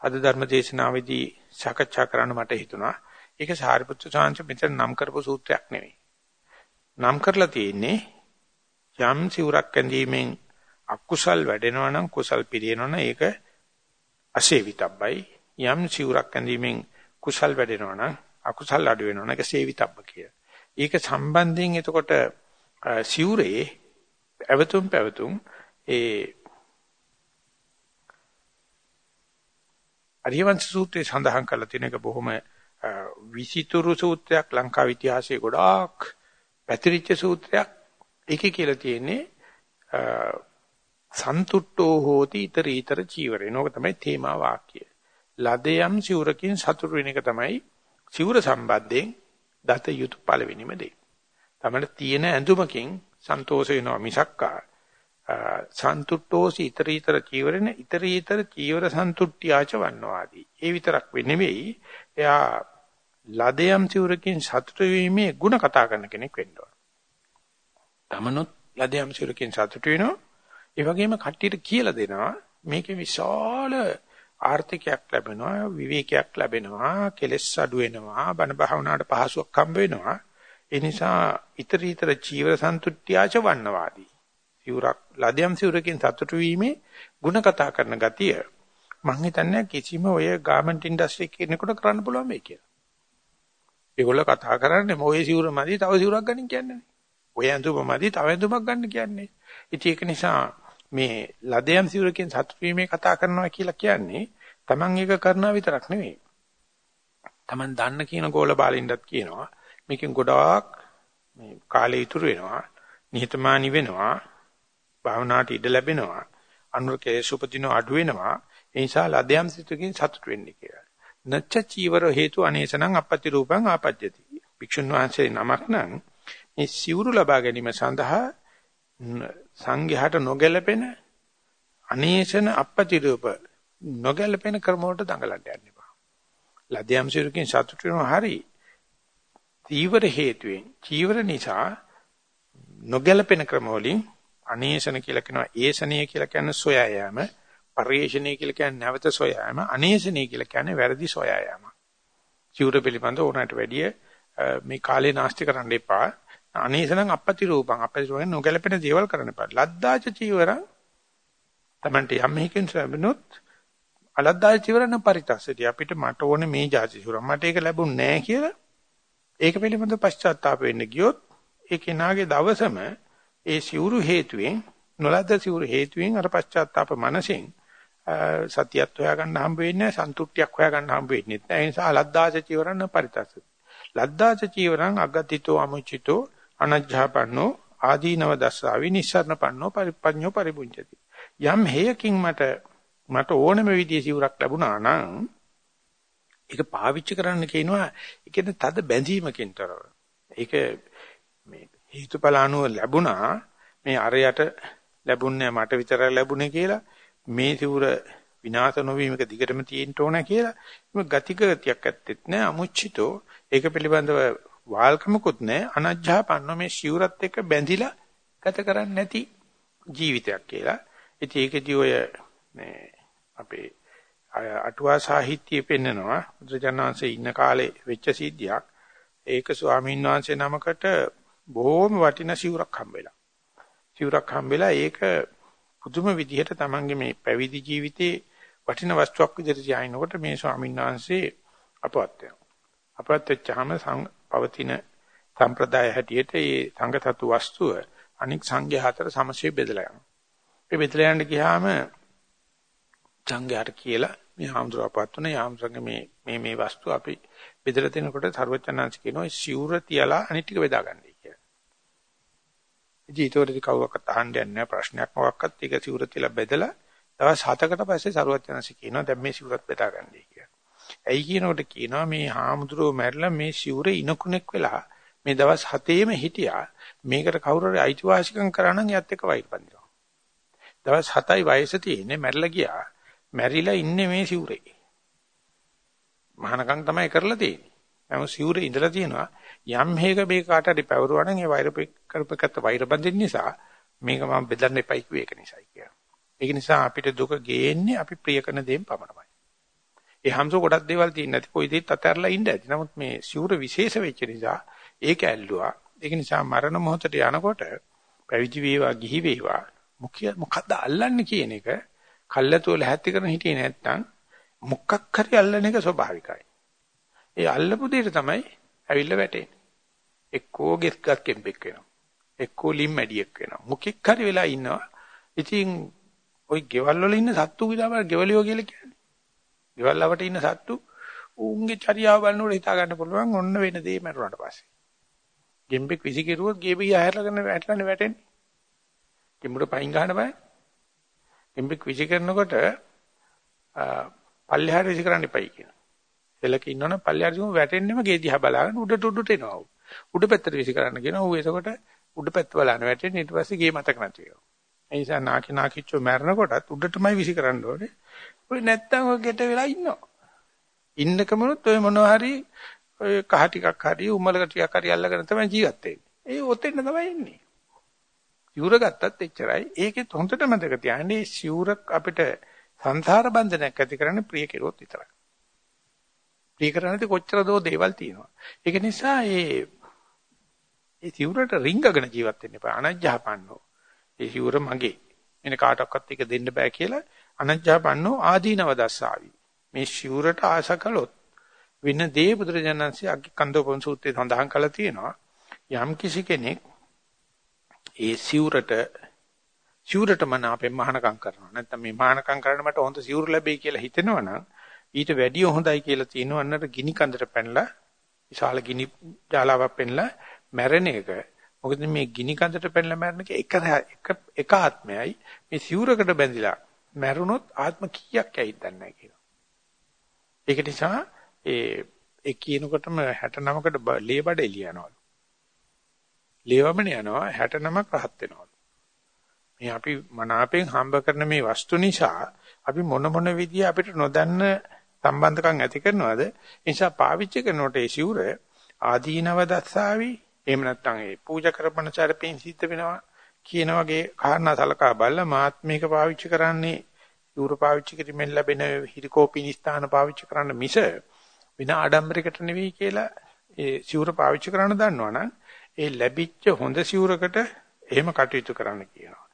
අද ධර්ම දේශනාවේදී සාකච්ඡා කරන්න මට හිතුණා. ඒක සාරිපුත්‍ර සාංශ මෙතන නම් කරපු සූත්‍රයක් නෙවෙයි. නම් කරලා තියෙන්නේ යම් සිවුරක් ඇඳීමෙන් අකුසල් වැඩෙනවා නම් කුසල් පිරිනවනවා නම් ඒක අසේවිතබ්බයි. යම් සිවුරක් ඇඳීමෙන් කුසල් වැඩෙනවා නම් අකුසල් අඩු වෙනවා නම් ඒක සේවිතබ්බ කිය. ඒක සම්බන්ධයෙන් එතකොට සිවුරේ ඇවතුම් පැවතුම් ඒ අරියවංශ සූත්‍රයේ සඳහන් කරලා තියෙන එක බොහොම විචිතුරු සූත්‍රයක් ලංකා ඉතිහාසයේ ගොඩාක් පැතිරිච්ච සූත්‍රයක්. ඒකේ කියලා තියෙන්නේ සන්තුට්ඨෝ හෝති iter iter චීවරේ. නෝක තමයි තේමා වාක්‍යය. ලදයම් සිවුරකින් සතුරු වෙන එක තමයි සිවුර සම්බන්ධයෙන් දත යුතු පළවෙනිම දේ. තමයි තියෙන ඇඳුමකින් සන්තෝෂ වෙනවා මිසක්කා සන්තුට්ඨෝසි ඊතරීතර චීවරෙන ඊතරීතර චීවර සන්තුට්ඨියාච වන්නවාදී. ඒ විතරක් වෙන්නේ නෙවෙයි. එයා ලදයම් චීවරකින් සතුට වීමේ ಗುಣ කතා කරන කෙනෙක් වෙන්න ඕන. තමනුත් ලදයම් චීවරකින් සතුට වෙනවා. ඒ වගේම කට්ටියට කියලා දෙනවා මේකේ විශාල ආර්ථිකයක් ලැබෙනවා විවේකයක් ලැබෙනවා කෙලෙස් අඩු වෙනවා බණ භාවනාවට පහසුවක් හම්බ වෙනවා ඒ නිසා ඊතරීතර චීවර සන්තුට්ඨියාච වන්නවාදී සිවුරක් ලදයම් සිවුරකින් සතුටු වීමේ ಗುಣ කතා කරන ගතිය මම හිතන්නේ කිසිම ඔය ගාමන්ට් ඉන්ඩස්ට්‍රි කෙනෙකුට කරන්න පුළුවන් මේ කියලා. ඒගොල්ලෝ කතා කරන්නේ මොයේ සිවුර මදි තව සිවුරක් ගන්න කියන්නේ. ඔය ඇඳුම මදි තව ඇඳුමක් ගන්න කියන්නේ. ඉතින් ඒක නිසා මේ ලදයම් සිවුරකින් සතුටු වීමේ කතා කරනවා කියලා කියන්නේ Taman එක කරනවා විතරක් නෙවෙයි. Taman දන්න කියන ගෝල බාලින්ඩත් කියනවා. මේකෙන් ගොඩාක් මේ කාලය ඉතුරු වෙනවා. නිහතමානී වෙනවා. භාවනාවට ඉඩ ලැබෙනවා. අනුර කේශ උපදින අඩු වෙනවා. ඒ නිසා ලදයන් සිතකින් සතුට වෙන්නේ කියලා. නච්ච චීවර හේතු අනේසනං අපත්‍ය රූපං ආපජ්ජති. භික්ෂුන් වහන්සේ නමක් නම් මේ සිවුරු ලබා ගැනීම සඳහා සංඝයාට නොගැලපෙන අනේසන අපත්‍ය රූප නොගැලපෙන ක්‍රම වලට දඟලන්න යන්න එපා. ලදයන් සිතකින් සතුට වෙනවා හරි. චීවර හේතුවෙන් චීවර නිසා නොගැලපෙන ක්‍රම වලින් අනේසන කියලා කියනවා ඒසනීය කියලා කියන්නේ සොයා යෑම පරිේශණය කියලා කියන්නේ නැවත සොයා යාම අනේසනීය කියලා කියන්නේ වැරදි සොයා යාම. චිවර පිළිබඳ ඕනකට වැඩිය මේ කාලේ නාස්ති කරන්න එපා. අනේසනම් අපපති රූපං අපපති රූපෙන් නොගැලපෙන දේවල් කරන්න එපා. ලද්දාච චීවරං තමන්ට යම් හේකින් ලැබුණොත් අලද්දාච චීවරණ පරිතස්සටි අපිට මට ඕනේ මේ જાති චීවර මට ඒක ලැබුණ නැහැ කියලා ඒක පිළිබඳ පශ්චාත්තාප වෙන්න ගියොත් ඒ කෙනාගේ දවසම ඒ සිවුරු හේතුවෙන් නොලද්ද සිවුරු හේතුවෙන් අර පශ්චාත්තාප මනසෙන් සතියත් හොයා ගන්න හම්බ වෙන්නේ සන්තුට්ටියක් හොයා ගන්න හම්බ වෙන්නේ නැහැ. ඒ නිසා ලද්දාච චීවරණ පරිතස්ස. ලද්දාච චීවරං අගතිතෝ අමුචිතෝ අනජ්ජාපන්නෝ ආදීනව දස්සාවි නිස්සරණ පන්නෝ පරිපඤ්ඤෝ පරිපුංචති. යම් හේයකින් මට මට ඕනම විදිහේ සිවුරක් ලැබුණා නම් ඒක පාවිච්චි කරන්න කියනවා. ඒකෙන් තද බැඳීමකින් තොරව. ඒක මේ හේතුඵල අනුව ලැබුණා. මේ අරයට ලැබුණේ මට විතරයි ලැබුණේ කියලා මේ සිවුර විනාශ නොවීමක දිගටම තියෙන්න ඕන කියලා. මේ ගතිගතියක් ඇත්තෙත් නෑ. අමුච්චිතෝ. ඒක පිළිබඳව වාල්කමකුත් නෑ අනජ්ජාපන්න මේ සිවුරත් එක්ක බැඳිලා ගත කරන්නේ නැති ජීවිතයක් කියලා. ඉතින් ඒකදී ඔය මේ අපේ අටුවා සාහිත්‍යයේ පෙන්නනවා බුදුජානනාංශයේ ඉන්න කාලේ වෙච්ච සිද්ධියක්. ඒක ස්වාමීන් වහන්සේ නමකට බොහොම වටිනා සිවුරක් හම්බෙලා. සිවුරක් හම්බෙලා ඒක පුදුම විදිහට තමන්ගේ මේ පැවිදි ජීවිතේ වටින වස්තුවක් විදිහට තියාිනකොට මේ ස්වාමීන් වහන්සේ අපවත් වෙනවා. අපවත් වෙච්චාම පවතින සම්ප්‍රදාය හැටියට මේ සංගතතු වස්තුව අනික් සංඝයා අතර සමසේ බෙදලා යනවා. ඒ බෙදලා යන්න ගියාම සංඝයාට කියලා මේ හාමුදුරුවෝපත් වුණා යාමසංග මේ මේ මේ වස්තු අපි බෙදලා දෙනකොට සර්වචනංශ කියනවා සිවුර තියලා අනිත් ටික බෙදාගන්නයි කියලා. ඉතින් ඊටවලදී කවුරක්වත් අහන්න යන්නේ නැහැ ප්‍රශ්නයක් මොකක්වත් ඒක සිවුර තියලා බෙදලා දවස් 7කට පස්සේ සර්වචනංශ කියනවා දැන් මේ සිවුරත් බෙදාගන්නයි කියලා. ඇයි කියනකොට කියනවා මේ හාමුදුරුවෝ මැරිලා මේ සිවුරේ ඉනකුණෙක් වෙලා මේ දවස් 7ේම හිටියා මේකට කවුරු හරි අයිතිවාසිකම් කරා නම් එයත් එක්ක වෛර බඳිනවා. දවස් 7යි වයස තියෙන්නේ මැරිලා ගියා. මැරිලා ඉන්නේ මේ සිවුරේ. මහානකම් තමයි කරලා තියෙන්නේ. නමුත් සිවුරේ ඉඳලා තියෙනවා යම් හේක මේ කාට හරි පැවරුවා නම් ඒ වෛර කරපකට වෛර බඳින්න නිසා මේක මම බෙදන්න එපයි කිව්වේ ඒක නිසායි කියලා. ඒක නිසා අපිට දුක ගේන්නේ අපි ප්‍රිය කරන දේෙන් පමණයි. ඒ හැමසෝ ගොඩක් දේවල් තියෙන නැති කොයි දෙයක් අතහැරලා ඉන්න ඇති. නමුත් මේ සිවුර විශේෂ වෙච්ච නිසා ඒක ඇල්ලුවා. ඒක නිසා මරණ මොහොතට යනකොට පැවිදි වේවා ගිහි වේවා මොකද අල්ලන්නේ කියන එක කල්ැතුව ලැහැත්ති කරන හිටියේ නැත්තම් මොකක් හරි අල්ලන එක ස්වභාවිකයි. ඒ අල්ලපු දෙයට තමයි ඇවිල්ලා වැටෙන්නේ. එක්කෝ ගෙස්ගත් කෙම්බෙක් වෙනවා. එක්කෝ ලිම් මැඩියෙක් වෙනවා. මොකෙක් හරි වෙලා ඉන්නවා. ඉතින් ওই ගෙවල් වල ඉන්න සත්තු විලාම ගෙවලියෝ කියලා කියන්නේ. ගෙවල් ළවට ඉන්න සත්තු උන්ගේ චර්යාව බලනකොට හිතා ගන්න පුළුවන් ඔන්න වෙන දේ මරුණාට පස්සේ. ගෙම්බෙක් විසි කෙරුවොත් ගෙබිය ඇහැරලාගෙන වැටලානේ වැටෙන්නේ. ගෙම්බුට පයින් ගහන්න බෑ. එම්බෙක් විසි කරනකොට පල්ලෙහාට විසි කරන්න එපයි කියනවා. එලක ඉන්නවනම් පල්ලෙහාට විසි වැටෙන්නෙම ගේ දිහා බලාගෙන උඩට උඩට එනවා. උඩ පැත්තට විසි කරන්න කියනවා. ඌ එතකොට උඩ පැත්ත බලන්න වැටෙන්නේ ඊට පස්සේ ගේ මතක නැති වෙනවා. ඒ නිසා නාකි නාකිච්චෝ මැරෙනකොටත් උඩටමයි විසි කරන්න ඕනේ. ඔය නැත්තම් ඔය ගෙට වෙලා ඉන්නවා. ඉන්නකමනොත් ඔය මොනවා හරි ඔය කහ ටිකක් හරි උමලක ටිකක් හරි අල්ලගෙන තමයි ජීවත් වෙන්නේ. ඒ ඔතෙන් තමයි ඉන්නේ. සිවුර ගත්තත් එච්චරයි. ඒකෙත් හොඳට මතක තියාගන්න මේ සිවුරක් අපිට සංසාර බන්ධනයක් ඇති කරන්නේ ප්‍රිය කෙරුවොත් විතරයි. ප්‍රිය කරන්නේ කොච්චර දෝ දේවල් තියෙනවා. ඒක නිසා මේ මේ සිවුරට රිංගගෙන ජීවත් වෙන්න එපා. අනජ්ජහපන්නෝ. ඒ සිවුර මගේ. එන කාටවත් එක දෙන්න බෑ කියලා අනජ්ජහපන්නෝ ආදීනව දස්සාවි. මේ සිවුරට ආශ කළොත් වෙන දේ බුදුරජාණන්සේ අග්ග කන්දෝපන් සූත්‍රයේ සඳහන් කරලා තියෙනවා. යම් කිසි කෙනෙක් ඒ සිවුරට සිවුරට මන අපෙන් මහානකම් කරනවා. නැත්නම් මේ මහානකම් කරන්න මට හොඳ සිවුර ලැබෙයි කියලා හිතෙනවනම් ඊට වැඩිය හොඳයි කියලා තියෙනවන්නට ගිනි කන්දට පැනලා විශාල ගිනි ජාලාවක් පෙන්ලා මැරෙන එක මොකද මේ ගිනි කඳට පැනලා මැරෙන එක එක එක ආත්මයයි මේ සිවුරකට බැඳිලා මැරුණොත් ආත්ම කීයක් ඇයිද දන්නේ කියලා. ඒක නිසා ඒ ඒ කියනකොටම 69කට ලේ බඩ එළිය යනවලු. ලේවමන යනවා 69ක් රහත් වෙනවලු. මේ අපි මනාපෙන් හම්බ කරන මේ වස්තු නිසා අපි මොන මොන විදිය අපිට නොදන්න සම්බන්ධකම් ඇති කරනවද? ඒ නිසා පාවිච්චි කරනකොට ඒ සිවුර ආදීනව දස්සාවි එහෙම නැත්නම් ඒ පූජා කරපන චරපෙන් සිද්ධ වෙනවා කියන වගේ කාරණා සලකා බලලා මාත්මික පාවිච්චි කරන්නේ යුර පාවිච්චි කිරීමෙන් ලැබෙන හිරිකෝපිනි ස්ථාන පාවිච්චි කරන්න මිස විනා ආඩම්බරයකට නෙවෙයි කියලා ඒ සිවුර පාවිච්චි කරන්න දන්නවනම් ඒ ලැබිච්ච හොඳ සිවුරකට එහෙම කටයුතු කරන්න කියනවා.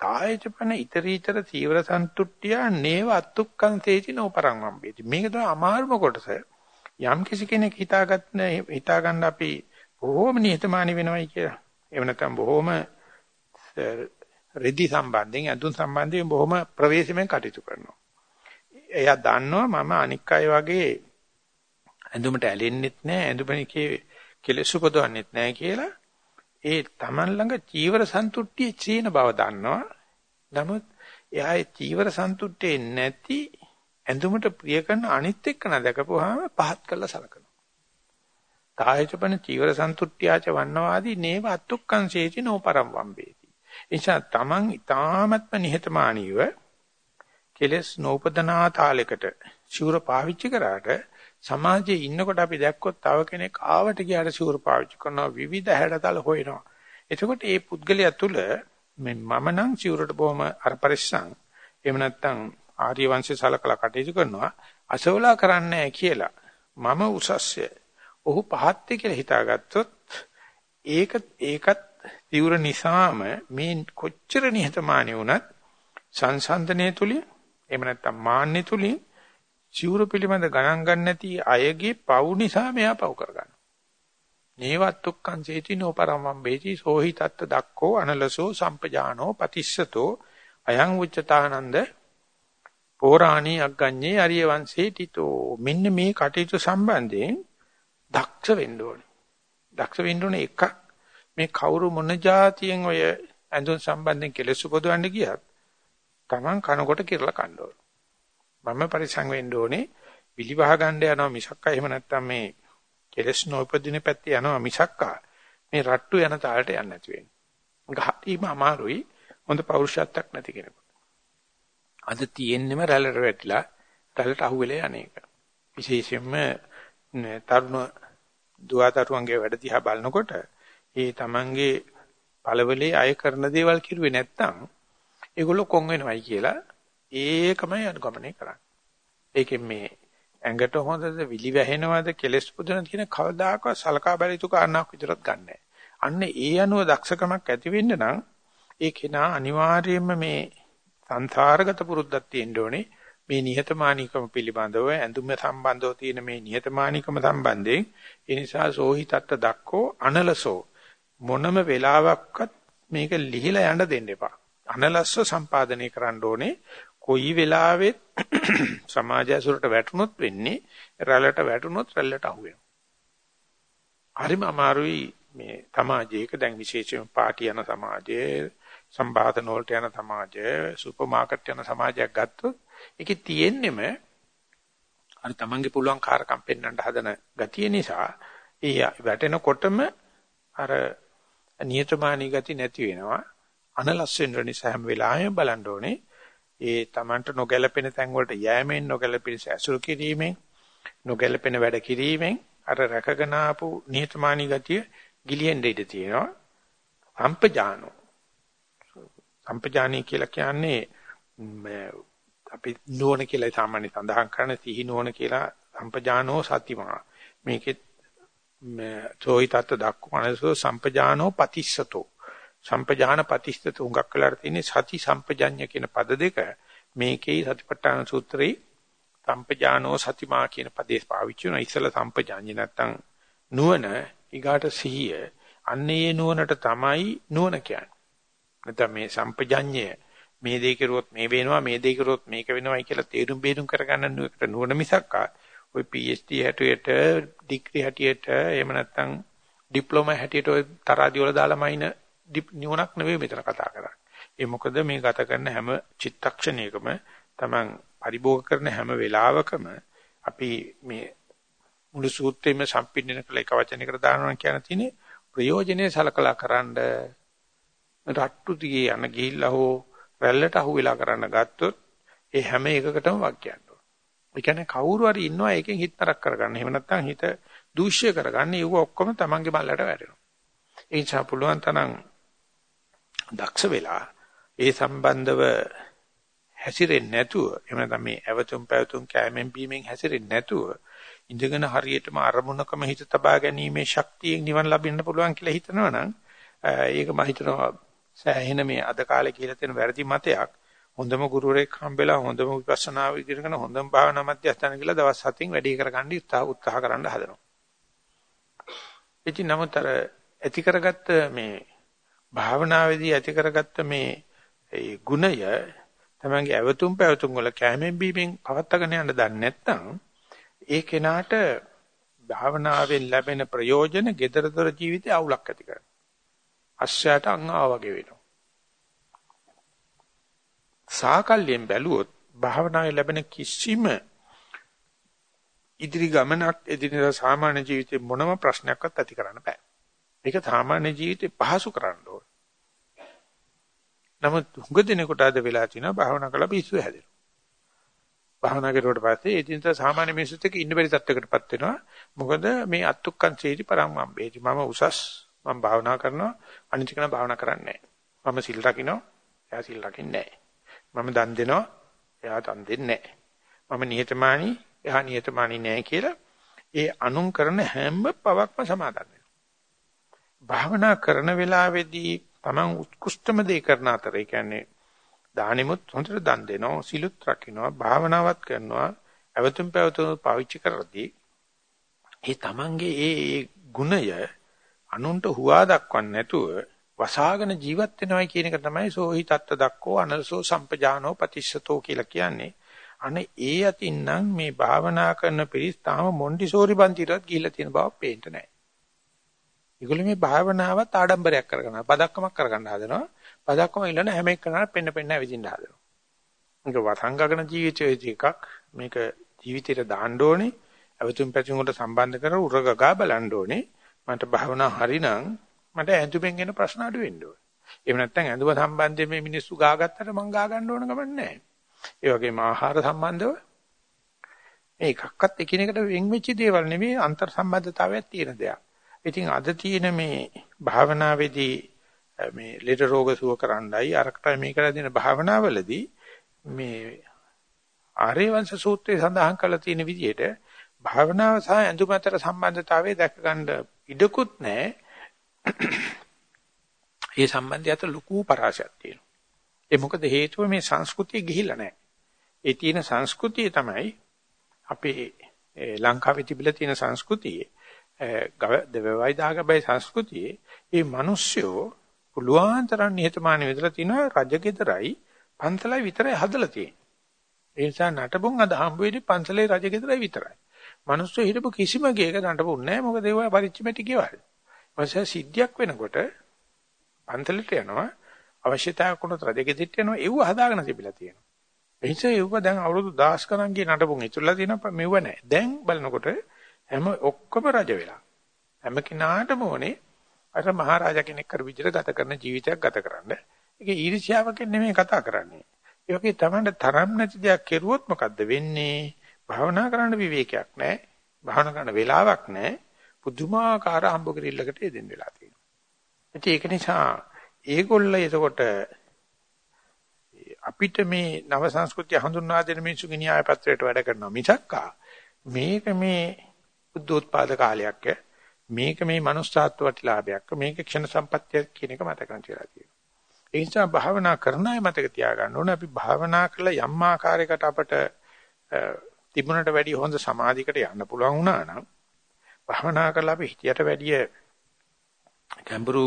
කායචපන ඊතරීතර තීව්‍ර සන්තුට්ඨිය නේව අත්තුක්කං තේචි නෝපරං වම්බේති. මේක තමයි අමාරුම කොටස. යම් කිසි කෙනෙක් හිතාගත් හිතාගන්න අපි බොහෝම නිහතමානී වෙනවයි කියලා. එහෙම නැත්නම් බොහෝම රෙදි සම්බන්ධයෙන් අඳුන් සම්බන්ධයෙන් බොහොම ප්‍රවේශමෙන් කටයුතු කරනවා. එයා දන්නවා මම අනික් අය වගේ ඇඳුමට ඇලෙන්නෙත් නැහැ ඇඳුමනිකේ කෙලෙස් උපදවන්නෙත් නැහැ කියලා ඒ Taman ළඟ චීවර සන්තුට්ඨිය චීන බව දන්නවා. නමුත් එයා ඒ චීවර සන්තුට්ඨියේ නැති ඇඳුමට ප්‍රිය කරන අනිත් එක්කන දැකපුවාම පහත් කළා සලකනවා. කායචපන චීවර සන්තුට්ඨියාච වන්නවාදී නේව අත්තුක්කං සේචි නෝපරම් වම්බේති. එනිසා Taman ඊ타මත්ම නිහතමානීව කෙලස් නෝපදනා තාලයකට ශූර පාවිච්චි කරාට සමාජයේ ඉන්නකොට අපි දැක්කොත් තව කෙනෙක් ආවට ගියාට ශූර පාවිච්චි කරනවා විවිධ හැඩතල හොයනවා. එතකොට මේ පුද්ගලයා තුල මේ මම නම් ශූරට බොහොම අර පරිස්සම් එහෙම නැත්නම් ආර්ය වංශය සලකලා කටයුතු කරනවා අසවලා කරන්නේ කියලා මම උසස්ය ඔහු පහත්ය කියලා හිතාගත්තොත් ඒක ඒකත් තිවුර නිසාම මේ කොච්චර නිහතමානී වුණත් සංසන්දනය තුලින් එහෙම නැත්නම් මාන්නේ තුලින් සිවුරු පිළිබඳ ගණන් ගන්න නැති අයගේ පව් නිසා මෙයා පව් කරගන්නවා. නේවත් උක්කං සේති නෝපරමම් බේති සෝහි තත්ත දක්කෝ අනලසෝ සම්පජානෝ පතිස්සතෝ අයං උච්චතානන්ද පෝරාණී අග්ගඤ්ඤේ අරිය වංශේ තිතෝ මෙන්න මේ කටයුතු සම්බන්ධයෙන් දක්ෂ වෙන්න ඕනේ. දක්ෂ වෙන්න ඕනේ එකක් මේ කවුරු මොන જાතියෙන් ඔය ඇඳුම් සම්බන්ධයෙන් කෙලෙස් උපදවන්න ගියත් Taman කනකොට කිරලා කන්න ඕනේ. මම පරිසං වෙන්න ඕනේ පිළිවහ ගන්න යනවා මිසක්ක එහෙම නැත්නම් මේ කෙලස් නොඋපදින පැත්තේ යනවා මිසක්ක මේ රට්ටු යන තාලට යන්නේ නැති වෙන්නේ. ගහීම අමාරුයි හොඳ පෞරුෂත්වයක් නැති කෙනෙකුට. අද තියෙන්නෙම රැළට වැටිලා රැළට අහුවෙලා යන්නේක. විශේෂයෙන්ම තරුණ දුවතරුවන්ගේ වැඩ දිහා බලනකොට ඒ තමන්ගේ පළවලේ අය කරන දේවල් කිරුවේ නැත්තම් ඒගොල්ලෝ කොන් වෙනවයි කියලා ඒකමයි අනුගමනය කරන්නේ. ඒකෙන් මේ ඇඟට හොඳද විලි වැහෙනවද කෙලස් පුදුන කියන කවදාකවත් සලකා බැල යුතු කාරණාවක් විතරක් ගන්නෑ. අන්න ඒ අනුව දක්ෂකමක් ඇති වෙන්න නම් ඒ කෙනා අනිවාර්යයෙන්ම මේ සංසාරගත පුරුද්දක් තියෙන්න ඕනේ. මේ නිහතමානීකම පිළිබඳව ඇඳුම සම්බන්ධව තියෙන මේ නිහතමානීකම සම්බන්ධයෙන් ඒ නිසා සෝහි තත්ත දක්කෝ අනලසෝ මොනම වෙලාවක්වත් මේක ලිහිලා යන්න දෙන්න එපා. අනලස්ව සම්පාදනය කරන්න ඕනේ. කොයි වෙලාවෙත් සමාජය ඇසුරට වැටුනොත් වෙන්නේ රැළට වැටුනොත් රැළට අහු වෙනවා. හරිම අමාරුයි මේ සමාජයක දැන් විශේෂයෙන් පාටි යන සමාජයේ සම්බාධන වලට යන සමාජය සුපර් මාකට් යන සමාජයක් ගත්තොත් ඒකේ තියෙන්නෙම අර තමන්ගේ පුළුවන් කාර්කම් පෙන්වන්න හදන ගතිය නිසා ඒ වැටෙනකොටම අර නියතමානී ගති නැති වෙනවා. අනලස් වෙන නිසා හැම වෙලාවෙම බලන්න ඕනේ. ඒ Tamanට නොගැලපෙන තැන් වලට යෑමෙන් නොගැලපෙන ඇසුරු කිරීමෙන් නොගැලපෙන වැඩ කිරීමෙන් අර රැකගෙන ආපු නිහතමානී ගතිය ගිලිහෙන්න ඉඩ තියෙනවා. සම්පජානෝ. සම්පජානී කියලා කියන්නේ අපි නුවණ කියලා සාමාන්‍ය සඳහන් කරන සිහි නුවණ කියලා සම්පජානෝ සතිමා. මේකෙත් සෝයි තත් දක්වනසෝ සම්පජානෝ පතිස්සතෝ. සම්පජාන පතිස්තත උඟක් වෙලාට තියෙන්නේ සති සම්පජඤ්ඤ කියන පද දෙක. මේකේ සතිපට්ඨාන සූත්‍රයේ සම්පජානෝ සතිමා කියන පදේ පාවිච්චි වෙනවා. ඉස්සලා සම්පජඤ්ඤ නැත්තම් නුවණ ඊගාට සිහිය. අන්නේ නුවණට තමයි නුවණ කියන්නේ. නැත්නම් මේ සම්පජඤ්ඤය මේ දේ කරුවොත් මේ වෙනවා මේ දේ කරුවොත් මේක වෙනවායි කියලා තේරුම් බේරුම් කරගන්න නුවණ මිසක්කා ওই PhD හැටියට ඩිග්‍රී හැටියට එහෙම නැත්නම් ඩිප්ලෝමා හැටියට ඔය තරාදි වල දාලා මයින් නිවනක් නෙවෙයි මෙතන කතා කරන්නේ. ඒ මොකද මේ ගත කරන හැම චිත්තක්ෂණයකම Taman පරිභෝග කරන හැම වෙලාවකම අපි මේ මුළු සූත්‍රෙම සම්පින්නන කළ එක වචනයකට දානවා කියන තියෙන්නේ ප්‍රයෝජනේ සලකලා කරන්ඩ රට්ටු දිගේ යන ගිහිල්ලා හෝ රැල්ලට අහු වෙලා කරන්න ගත්තොත් ඒ හැම එකකටම වාක්‍යයක් ඕන. ඒ කියන්නේ කවුරු හරි ඉන්නවා ඒකෙන් හිත තරක් කරගන්න. එහෙම නැත්නම් හිත දූෂ්‍ය කරගන්න. ඒක ඔක්කොම තමන්ගේ මල්ලට වැටෙනවා. ඒ නිසා පුළුවන් තරම් දක්ෂ වෙලා ඒ සම්බන්ධව හැසිරෙන්නේ නැතුව එහෙම නැත්නම් මේ ඇවතුම් පැවතුම් කැමෙන් බීමෙන් හැසිරෙන්නේ නැතුව ඉඳගෙන හරියටම අරමුණකම හිත තබා ගැනීමේ ශක්තියෙන් නිවන් ලබන්න පුළුවන් කියලා හිතනවනම් ඒක මම හිතනවා සෑහෙන මේ අද කාලේ කියලා තියෙන වැරදි මතයක් හොඳම ගුරුවරයෙක් හම්බෙලා හොඳම විපස්සනා ඉගෙනගෙන හොඳම භාවනා මධ්‍යස්ථාන කියලා දවස් 7න් වැඩි කරගන්න උත්සාහ උත්සාහ කරන්න හදනවා. ඉතින් නමුත් අර ඇති කරගත්ත මේ භාවනාවේදී ඇති කරගත්ත මේ ඒ ගුණය තමංගේ ඇවතුම් පැවතුම් වල කැමෙන් බීමෙන් පවත්තගෙන යන්න දන්නේ නැත්නම් ඒ කෙනාට භාවනාවෙන් ලැබෙන ප්‍රයෝජන gedara dora ජීවිතේ අවුලක් ඇති කරනවා. අශ්‍රයට අංගා වගේ වෙනවා. සාකල්යෙන් බැලුවොත් භාවනාවේ ලැබෙන කිසිම ඉදිරි ගමනක් එදිනෙදා සාමාන්‍ය ජීවිතේ මොනම ප්‍රශ්නයක්වත් ඇති කරන්න බෑ. ඒක සාමාන්‍ය ජීවිතේ පහසු කරන්න ඕන. නමුත් හුඟ දිනෙකට අද වෙලා තිනවා භාවනා කළා පිස්සු හැදෙනවා. භාවනා කරුවට පස්සේ එදිනෙදා සාමාන්‍ය මිනිස්සුත් එක්ක ඉන්න බැරි තත්යකටපත් වෙනවා. මොකද මේ අත්ුක්කං සීටි පරම්මම්බේටි මම උසස් මම භාවනා කරනවා අනිත් කෙනා භාවනා කරන්නේ නැහැ. මම සිල් රකින්නවා එයා සිල් රකින්නේ නැහැ. මම දන් දෙනවා එයා දන් දෙන්නේ නැහැ. මම නිහතමානී එයා නිහතමානී නැහැ කියලා ඒ අනුන් කරන හැම පවක්ම සමාදන් වෙනවා. භාවනා කරන වෙලාවේදී Taman උත්කෘෂ්ඨම දේ කරන අතර ඒ කියන්නේ දානෙමුත් හොඳට දන් දෙනවා සිලුත් රකින්නවා භාවනාවත් කරනවා අවතුම් පැවතුම් පාවිච්චි කරද්දී ඒ Tamanගේ ඒ ගුණය අනුන්ට හුවා දක්වන්නේ නැතුව වසාගෙන ජීවත් වෙනවා කියන එක තමයි සෝහි තත්ත දක්කෝ අනලසෝ සම්පජානෝ පතිස්සතෝ කියලා කියන්නේ. අනේ ඒ අතින්නම් මේ භාවනා කරන පිරිස් තාම මොන්ටිසෝරි පන්තිරත් ගිහිල්ලා තියෙන බව පේන්න නැහැ. ඒගොල්ලෝ මේ භාවනාවත් ආඩම්බරයක් කරගන්නවා. පදක්කමක් කරගන්න හදනවා. පදක්කම ඉල්ලන හැම එකනම පෙන්න පෙන්න ඇවිදින්න හදනවා. මේක වසංගගන ජීවිතයේ එකක්. මේක ජීවිතේට දාන්න ඕනේ. අවතුම් පැතුම් වලට සම්බන්ධ කර උරගගා බලන්න ඕනේ. මට භාවනා හරිනම් මට ඇඳුමෙන් එන ප්‍රශ්න අඩු වෙන්න ඕනේ. එහෙම නැත්නම් ඇඳුම සම්බන්ධයෙන් මේ මිනිස්සු ගාගත්තට මං ගා ගන්න ඕන ගමන් නැහැ. ඒ වගේම ආහාර සම්බන්ධව මේ එකක්වත් එකිනෙකට වෙන් වෙච්ච දේවල් නෙවෙයි අන්තර් සම්බන්ධතාවයක් තියෙන දෙයක්. ඉතින් අද තියෙන මේ භාවනාවේදී මේ ලෙඩ රෝග සුව කරන්නයි අරකට මේකට දෙන භාවනාවලදී මේ ආර්යවංශ සූත්‍රයේ සඳහන් කරලා තියෙන විදිහට භාවනාව සහ ඇඳුම අතර සම්බන්ධතාවය දැක ගන්න ඉඩකුත් නැහැ. ඒ සම්බන්ධය අතර ලොකු පරාසයක් තියෙනවා. ඒ මොකද හේතුව මේ සංස්කෘතිය ගිහිල්ලා නැහැ. ඒ තියෙන සංස්කෘතිය තමයි අපේ ලංකාවේ තිබිලා තියෙන සංස්කෘතියේ දෙවවයි දාගබයි සංස්කෘතියේ මේ මිනිස්සු පුළුවන් තරම් නිහතමානී වෙදලා තිනවා රජගෙදරයි පන්සලයි විතරයි හදලා තියෙන්නේ. ඒ නිසා නටබුන් අද හම්බ වෙන්නේ පන්සලේ රජගෙදරයි විතරයි. මිනිස්සු හිටපු කිසිම ගේක නටපුන්නේ නැහැ මොකද ඒවා පරිච්ඡමැටි කියවල. ඊපස්සේ සිද්ධියක් වෙනකොට පන්සලට යනවා අවශ්‍යතාවයක් වුණොත් රජගෙදරට යනවා ඒව හදාගෙන තිබිලා තියෙනවා. ඒ නිසා ඒව දැන් අවුරුදු 10 ගණන් ගිය නටපුන් ඉතුරුලා තියෙනවා මෙව නැහැ. දැන් බලනකොට හැම ඔක්කොම රජ වෙලා. හැම කෙනාටම ඕනේ අර මහරජා කෙනෙක් කර විදිහට ගත කරන ජීවිතයක් ගත කරන්න. ඒක ඊර්ෂ්‍යාවකින් නෙමෙයි කතා කරන්නේ. ඒ වගේ තමයි තරම් නැති දෙයක් කෙරුවොත් මොකද්ද වෙන්නේ? භාවනා කරන්න විවේකයක් නැහැ. භාවනා කරන්න වෙලාවක් නැහැ. පුදුමාකාර හම්බ කිරිල්ලකට යෙදෙන්න වෙලා තියෙනවා. ඉතින් ඒක නිසා ඒගොල්ල එතකොට අපිට මේ නව සංස්කෘතිය හඳුන්වා දෙන මිනිස්සුගේ න්‍යාය පත්‍රයට වැඩ කරනවා මිසක්කා මේක මේ බුද්ධෝත්පාද කාලයක් මේක මේ manussාත්ව වටිලාභයක් මේක ක්ෂණ සම්පත්තිය කියන එක මතක ගන්න තියෙනවා. ඒ නිසා භාවනා කරන අය මතක තියාගන්න ඕනේ අපි භාවනා කළ යම් ආකාරයකට අපට තිබුණට වැඩිය හොඳ සමාධියකට යන්න පුළුවන් වුණා නම් භවනා කරලා අපි හිතියට වැඩිය ගැඹුරු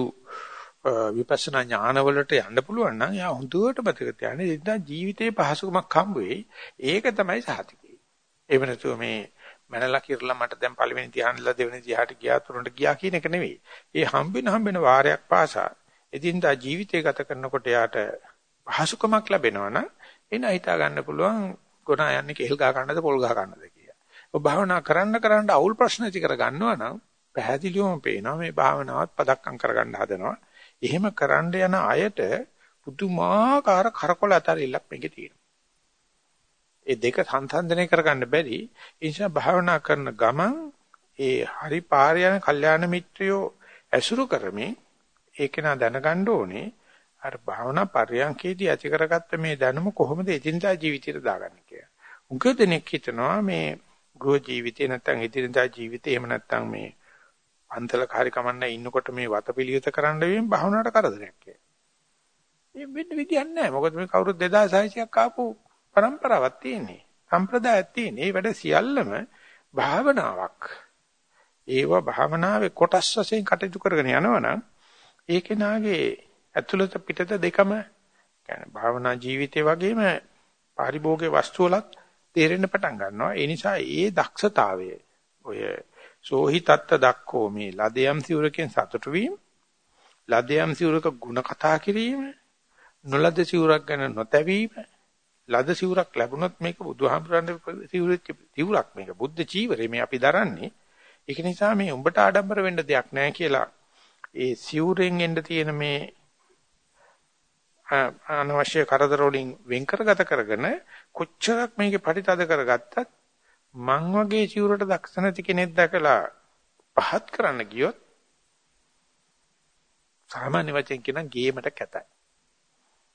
විපස්සනා ඥානවලට යන්න පුළුවන් නම් යා හොඳට මතක තියාගන්න. ඉතින් ජීවිතේ පහසුකමක් හම්බ වෙයි. ඒක තමයි සාතිකේ එහෙම නැතුව මේ මනලා කිරලා මට දැන් පළවෙනි ධ්‍යානෙලා දෙවෙනි ධ්‍යානට ගියා තුනට ගියා කියන එක නෙවෙයි. ඒ හම්බෙන හම්බෙන වාරයක් පාසා එදින්දා ජීවිතය ගත කරනකොට යාට පහසුකමක් ලැබෙනවා නම් එන හිතා ගන්න පුළුවන් ගොනා යන්නේ කෙල් ගහ ගන්නද පොල් ගහ ගන්නද කියලා. ඔබ භාවනා කරන්න කරන්න අවුල් ප්‍රශ්න ඇති කර ගන්නවා නම් පැහැදිලිවම පේනවා මේ භාවනාවත් පදක්කම් කරගන්න හදනවා. එහෙම කරන්න යන අයට පුදුමාකාර කරකොල අතරිල්ලක් මේකේ තියෙනවා. ඒ දෙක සංසන්දනය කරගන්න බැරි. ඒ නිසා භාවනා කරන ගමන් ඒ හරි පාර යන කල්යාණ මිත්‍රයෝ ඇසුරු කරමින් ඒක නා දැනගන්න ඕනේ. අර භාවනා පරියන්කේදී ඇති කරගත්ත මේ දැනුම කොහොමද එදිනදා ජීවිතයට දාගන්නේ කියලා. උග දෙනෙක් හිතනවා මේ ගෘහ ජීවිතේ නැත්නම් එදිනදා ජීවිතේ එහෙම නැත්නම් මේ අන්තල කාර්ය කමන්න ඉන්නකොට මේ වතපිලියත කරන්න වෙමින් භාවනාවට කරදරයක් කියලා. මේ වෙන්න විදියක් නැහැ. මොකද මේ කවුරුත් 2600ක් ආපු પરම්පරාවක් තියෙන්නේ. සම්ප්‍රදායක් තියෙන්නේ. මේ වැඩ සියල්ලම භාවනාවක්. ඒව භාවනාවේ කොටස් වශයෙන් කටයුතු කරගෙන යනවනම් ඒ කෙනාගේ ඇතුළත පිටත දෙකම කියන්නේ භාවනා ජීවිතේ වගේම පාරිභෝගික වස්තු වලත් තේරෙන්න පටන් ගන්නවා. ඒ නිසා ඒ දක්ෂතාවය ඔය සෝහි තත්ත දක්කෝ මේ ලදයම් සිවුරකින් සතුටු වීම ලදයම් සිවුරක ಗುಣ කතා කිරීම නොලද සිවුරක් ගැන නොතැවීම ලද සිවුරක් ලැබුණොත් මේක බුදුහාමුදුරන්ගේ සිවුරක් මේක බුද්ධ චීවරේ මේ අපි දරන්නේ ඒක නිසා මේ උඹට ආඩම්බර වෙන්න දෙයක් නැහැ කියලා ඒ සිවුරෙන් එන්න තියෙන මේ අනවශ්‍ය කරදර වලින් වෙන් කරගත කරගෙන කොච්චරක් මේකේ පරිතද කරගත්තත් මං වගේ සිවුරට දක්ෂ නැති කෙනෙක් දැකලා පහත් කරන්න ගියොත් සාමාන්‍ය වචෙන් කියන ගේමට කැතයි.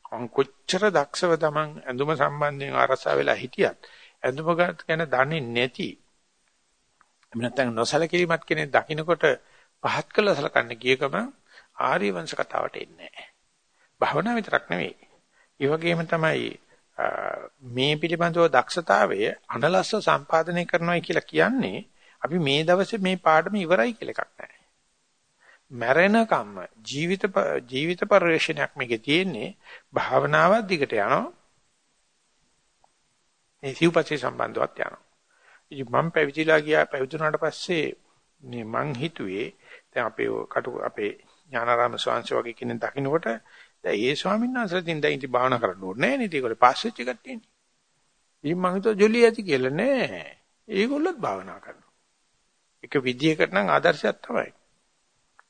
අන් කොච්චර දක්ෂව තමන් ඇඳුම සම්බන්ධයෙන් අරසා වෙලා හිටියත් ඇඳුම ගැන දන්නේ නැති එහෙම නැත්නම් නොසලකීමත් කෙනෙක් දකින්නකොට පහත් කළ සලකන්න ගිය ගමන් ආර්ය වංශ කතාවට එන්නේ නැහැ. භවනා විතරක් නෙවෙයි. ඒ වගේම තමයි මේ පිළිබඳව දක්ෂතාවය අනලස්ස සම්පාදනය කරනවා කියලා කියන්නේ අපි මේ දවසේ මේ පාඩම ඉවරයි කියලා එකක් නැහැ. මැරෙන කම්ම ජීවිත ජීවිත පරිශ්‍රණයක් මේකේ තියෙන්නේ භාවනාවක් දිගට යනවා. මේ සිව්පස්සේ සම්බන්ධවත් යනවා. ඉතින් මම පැවිදිලා ගියා පැවිදුණාට පස්සේ මේ මං හිතුවේ දැන් අපේ කටු අපේ ඥානාරාම ස්වාමීන් වගේ කෙනෙක් දකින්නකොට දැන් ඒ ස්වාමීන් වහන්සේලා තින් දැන් ඉතින් භාවනා කරන්න ඕනේ නෑ නේද? ඒගොල්ලෝ පාස් වෙච්ච එකක් තියෙන්නේ. ඉතින් මං හිතුවා ජොලි ඇති කියලා නෑ. ඒගොල්ලොත් භාවනා කරනවා. එක විදියකට නම් ආදර්ශයක් තමයි.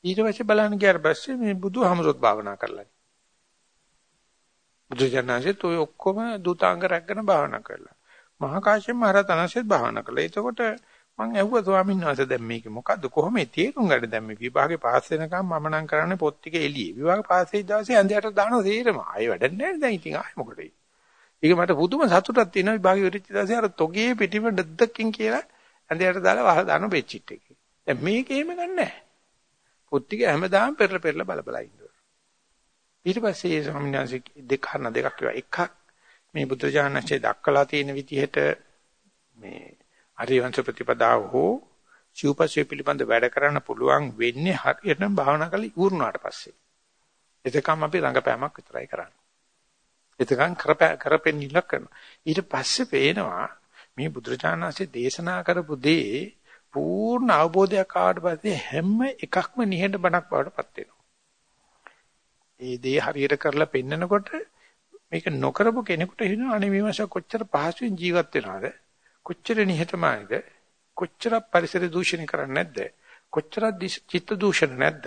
ඊට පස්සේ බලන්න ගියාට පස්සේ මේ බුදුහමරොත් භාවනා කරලා. බුදුජානසෙත් ඔය ඔක්කොම දුතාංග රැගෙන භාවනා කරලා. මහා කාශ්‍යප මහ රහතන්සෙත් භාවනා කළා. එතකොට මං ඇහුවා ස්වාමීන් වහන්සේ දැන් මේක මොකද්ද? කොහොමද තේරුම් ගන්න? දැන් මේ විභාගේ පාස් වෙනකම් මම නම් කරන්නේ පොත් ටික එළියේ. විභාගේ පාස් වෙච්ච දවසේ ඇඳයට දානවා සේරම. ආයෙ වැඩක් නැහැ දැන් ඉතින් ආයෙ මොකටද ඒක මට පුදුම සතුටක් තියෙනවා විභාගේ වෙච්ච දවසේ අර තොගේ පිටිම ඩද්දකින් කියලා ඇඳයට දාලා වහලා දාන බෙච්චිට් එකේ. දැන් මේක එහෙම ගන්නෑ පොත් ටික හැමදාම පෙරල පෙරල බල බල ඉන්නවා ඊට පස්සේ ඒ ස්වාමීන් වහන්සේ දෙක හරන දෙකක් කිව්වා එකක් මේ බුදුජානකසේ දක්කලා තියෙන විදිහට මේ අරියවංශ ප්‍රතිපදාව හෝ සිව්පස්සේ පිළිබඳ වැඩ කරන්න පුළුවන් වෙන්නේ හරියටම භාවනා කරලා ඉවරුනාට පස්සේ. එතකම් අපි රංගපෑමක් විතරයි කරන්නේ. එතකම් කරපෙන්නිල්ල කරනවා. ඊට පස්සේ පේනවා මේ බුදුරජාණන්සේ දේශනා කරපු දේ පූර්ණ අවබෝධයක් ආවට පස්සේ හැම එකක්ම නිහඬ බණක් බවට පත් වෙනවා. ඒ දේ හරියට කරලා පෙන්නකොට මේක නොකරපු කෙනෙකුට හිතෙනවා අනේ මේ මාස කොච්චර පහසුවෙන් ජීවත් වෙනවද? කොච්චර නිහතමානීද? කොච්චර පරිසර දූෂණය කරන්නේ නැද්ද? කොච්චර චිත්ත දූෂණ නැද්ද?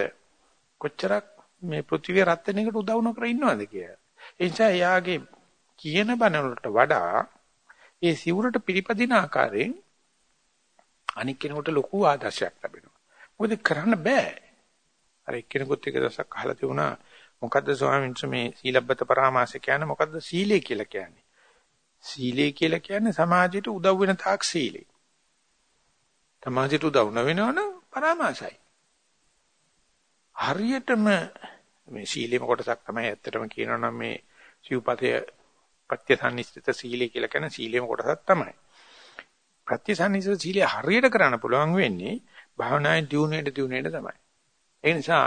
කොච්චරක් මේ පෘථිවිය රත් වෙන එකට උදව් නොකර ඉන්නවද කියලා ඒ නිසා යාගේ කියන බණ වලට වඩා ඒ සිවුරට පිළිපදින ආකාරයෙන් අනික් කෙනෙකුට ලොකු ආදර්ශයක් ලැබෙනවා. මොකද කරන්න බෑ. අර එක්කෙනෙකුත් එක දවසක් අහලා තිබුණා මොකද්ද ස්වාමීන් වහන්සේ මේ සීලබ්බත පරාමාස කියන්නේ? මොකද්ද සීලය කියලා කියන්නේ? සීලය කියලා කියන්නේ සමාජයට උදව් වෙන තාක් සීලය. සමාජයට උදව් නොවෙනවනම් පරාමාසයි. හරියටම මේ සීලෙම කොටසක් තමයි ඇත්තටම කියනවනම් මේ සිව්පතය ප්‍රත්‍යසන්නිස්සිත සීලය කියලා කියන සීලෙම කොටසක් තමයි. ප්‍රත්‍යසන්නිස්සිත සීලය හරියට කරන්න පුළුවන් වෙන්නේ භාවනායේ දියුණුවේට දියුණුවේට තමයි. ඒ නිසා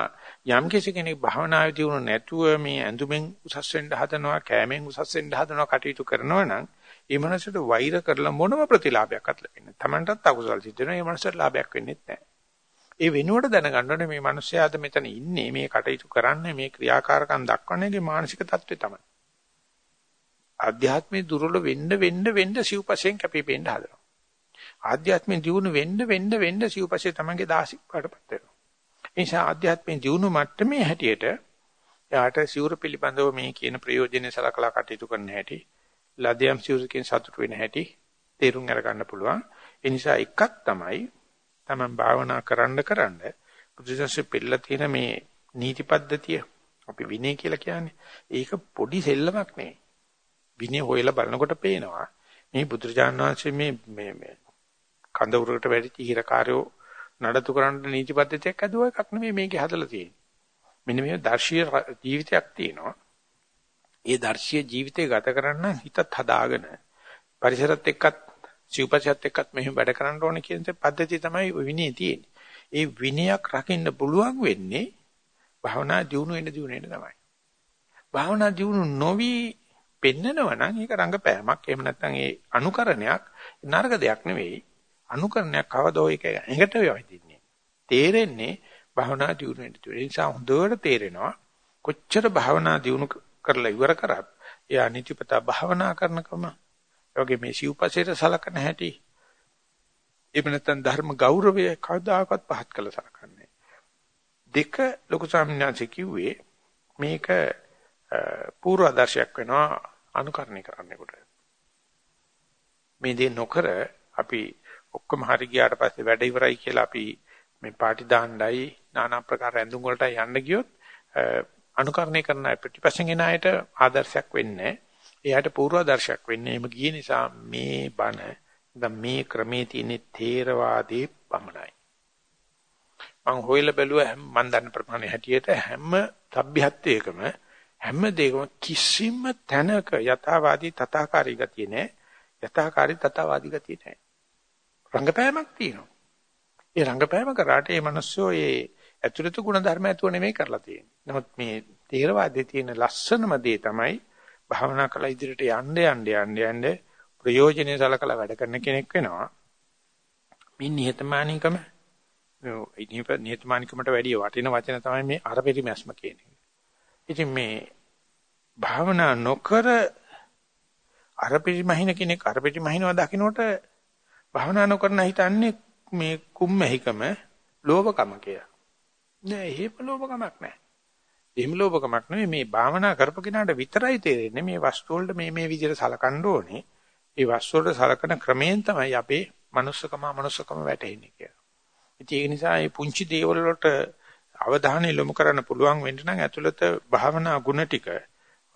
යම් කෙනෙක් භාවනාවේ දියුණු නැතුව මේ ඇඳුමෙන් උසස් වෙන්න හදනවා, කෑමෙන් උසස් වෙන්න හදනවා කටයුතු කරනවා නම් ඒ මනසට වෛර කරලා මොනම ප්‍රතිලාභයක්වත් ලැබෙන්නේ නැහැ. Tamanටත් අකුසල සිද්ධ වෙනවා. ඒ මනසට ලාභයක් වෙන්නේ නැහැ. ඒ වෙනුවට දැනගන්න ඕනේ මේ මිනිස්යාද මෙතන ඉන්නේ මේ කටයුතු කරන්නේ මේ ක්‍රියාකාරකම් දක්වන්නේගේ මානසික தત્ත්වය තමයි. ආධ්‍යාත්මේ දුර්වල වෙන්න වෙන්න වෙන්න සිව්පසෙන් කැපිපෙන්න හදනවා. ආධ්‍යාත්මේ දියුණු වෙන්න වෙන්න වෙන්න සිව්පසේ තමන්ගේ දාසික පාටපත් වෙනවා. ඒ නිසා ආධ්‍යාත්මේ දියුණු මට්ටමේ හැටියට යාට සිවුර පිළිබඳව මේ කියන ප්‍රයෝජනෙ සලකලා කටයුතු කරන්න හැටි, ලදියම් සිවුරකින් සතුට වෙන හැටි තේරුම් අරගන්න පුළුවන්. ඒ නිසා එකක් තමයි තමන් භාවනා කරන්න කරන්න බුදුසසුනේ පිළිලා තියෙන මේ නීති පද්ධතිය අපි විනය කියලා කියන්නේ ඒක පොඩි සෙල්ලමක් නෙවෙයි. විනය හොයලා බලනකොට පේනවා මේ බුදුරජාණන් වහන්සේ මේ මේ මේ කඳ උරකට වැඩිච්ච හිරකාරයෝ නඩත්තු කරන්න නීති පද්ධතියක් අදුව එකක් නෙමෙයි මේකේ හදලා තියෙන්නේ. මෙන්න මේ දර්ශීය ජීවිතයක් තියෙනවා. ඒ දර්ශීය ජීවිතය ගත කරන්න හිතත් හදාගෙන පරිසරත් එක්කත් සිව්පසයත් එක්කත් මෙහෙම වැඩ කරන්න ඕනේ කියන පද්ධතිය තමයි විනය තියෙන්නේ. ඒ විනයක් රකින්න පුළුවන් වෙන්නේ භවනා දියුණු වෙන දියුණු වෙන තමයි. භවනා දියුණු නොවි පෙන්නනවා නම් ඒක රංගපෑමක්. එහෙම නැත්නම් ඒ අනුකරණයක් නරක දෙයක් නෙවෙයි. අනුකරණයක් කවදෝ ඒක ඇඟට වෙවදින්නේ. තේරෙන්නේ භවනා දියුණු වෙන දියුණු. ඒ නිසා හොඳට තේරෙනවා කොච්චර භවනා දියුණු කරලා ඉවර කරත් එයා නිතිපතා භවනා කරනකම වගේ මේ සිව්පසේට සලකන හැටි එහෙම නැත්නම් ධර්ම ගෞරවය කවදාකවත් පහත් කළ සලකන්නේ දෙක ලොකු ස්වාමීන් කිව්වේ මේක පූර්වාදර්ශයක් වෙනවා අනුකරණය කරන්නකොට මේ දේ නොකර අපි ඔක්කොම හරි ගියාට පස්සේ වැඩ ඉවරයි කියලා අපි මේ පාටි දාන්නයි নানা ආකාර ඇඳුම් වලට යන්න ගියොත් අනුකරණය කරන පිටිපස්සෙන් එන අයට ආදර්ශයක් වෙන්නේ එයාට පූර්වාදර්ශයක් වෙන්නේ එහෙම ගිය නිසා මේ බණ දැන් මේ ක්‍රමේ තියෙන තේරවාදී පමණයි. මං හොයලා බැලුවා මං දන්න ප්‍රමාණය හැටියට හැම තබ්බිහත්වයකම හැම දෙයකම කිසිම තැනක යථාවාදී තථාකාරී ගතිය නැහැ. යථාකාරී තථාවාදී ගතිය නැහැ. රංගපෑමක් තියෙනවා ඒ රංගපෑම කරාට මේ මිනිස්සු ඒ ඇතුළත ගුණ ධර්ම ඇතුව නෙමෙයි කරලා තියෙන්නේ. නමුත් මේ තේරවාදයේ තියෙන ලස්සනම දේ තමයි භාවනා කළ ඉදිරියට යන්න යන්න යන්න යන්න ප්‍රයෝජනෙ සලකලා වැඩ කරන කෙනෙක් වෙනවා. මේ නිහතමානීකම නිහතමානීකමට වැඩිය වටින වචන තමයි මේ අර පරිමැස්ම කියන්නේ. ඉතින් මේ භාවනා නොකර අර පරිමහින කෙනෙක් අර පරිමහිනව දකින්නට භාවනා නොකරන හිතන්නේ මේ කුම්මැහිකම ලෝභකම කියලා. නෑ එහෙම ලෝභකමක් නෑ. එහෙම ලෝභකමක් නෙවෙයි මේ භාවනා කරපු කෙනාට විතරයි තේරෙන්නේ මේ වස්තු වලට මේ මේ විදිහට සලකන්න ඕනේ. ඒ වස්තු වලට සලකන ක්‍රමයෙන් තමයි අපේ manussකම අමනුස්සකම වැටෙන්නේ කියලා. ඉතින් ඒ නිසා මේ පුංචි දේවල් වලට අවධානය යොමු කරන්න පුළුවන් වෙන්න නම් ඇතුළත භාවනා ගුණ ටික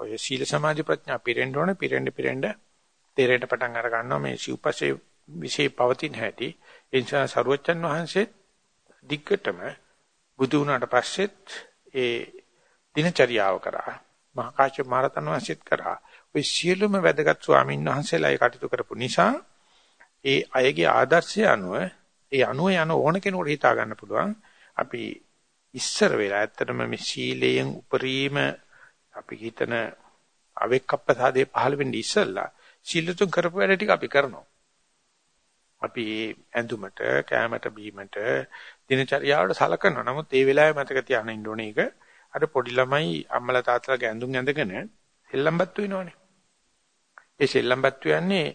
ඔය සීල සමාධි ප්‍රඥා පිරෙන්න ඕනේ පිරෙන්න පිරෙන්න තේරෙන්න පටන් අර ගන්නවා මේ සිව්පසේ විශේෂ පවතින හැටි. ඒ නිසා සරුවච්චන් වහන්සේ දිග්ගටම බුදු වුණාට පස්සෙත් ඒ දිනචරියාව කරා. මහා කාශ්‍යප මහරතන් වහන්සේත් කරා. ඔය සියලුම වැදගත් ස්වාමීන් වහන්සේලා ඒ කටයුතු කරපු නිසා ඒ අයගේ ආදර්ශය අනුව ඒ අනුව යන ඕන කෙනෙකුට හිතා ගන්න පුළුවන්. අපි ඉස්සර වෙලා ඇත්තටම මේ සීලයෙන් උපරිම අපි හිතන අවෙක්කප්පසාදේ පහළ වෙන්නේ ඉස්සල්ලා සීලතුන් කරපු වැඩ ටික අපි කරනවා. අපි ඇඳුමට, කෑමට, බීමට, දිනචරියාවට සලකනවා. නමුත් ඒ වෙලාවේ මතක තියාගෙන ඉන්න ඕනේ ඒක අර පොඩි ළමයි අම්මලා තාත්තලාගේ ඇඳුම් ඇඳගෙන සෙල්ලම්බත්තු වෙනවනේ. ඒ සෙල්ලම්බත්තු යන්නේ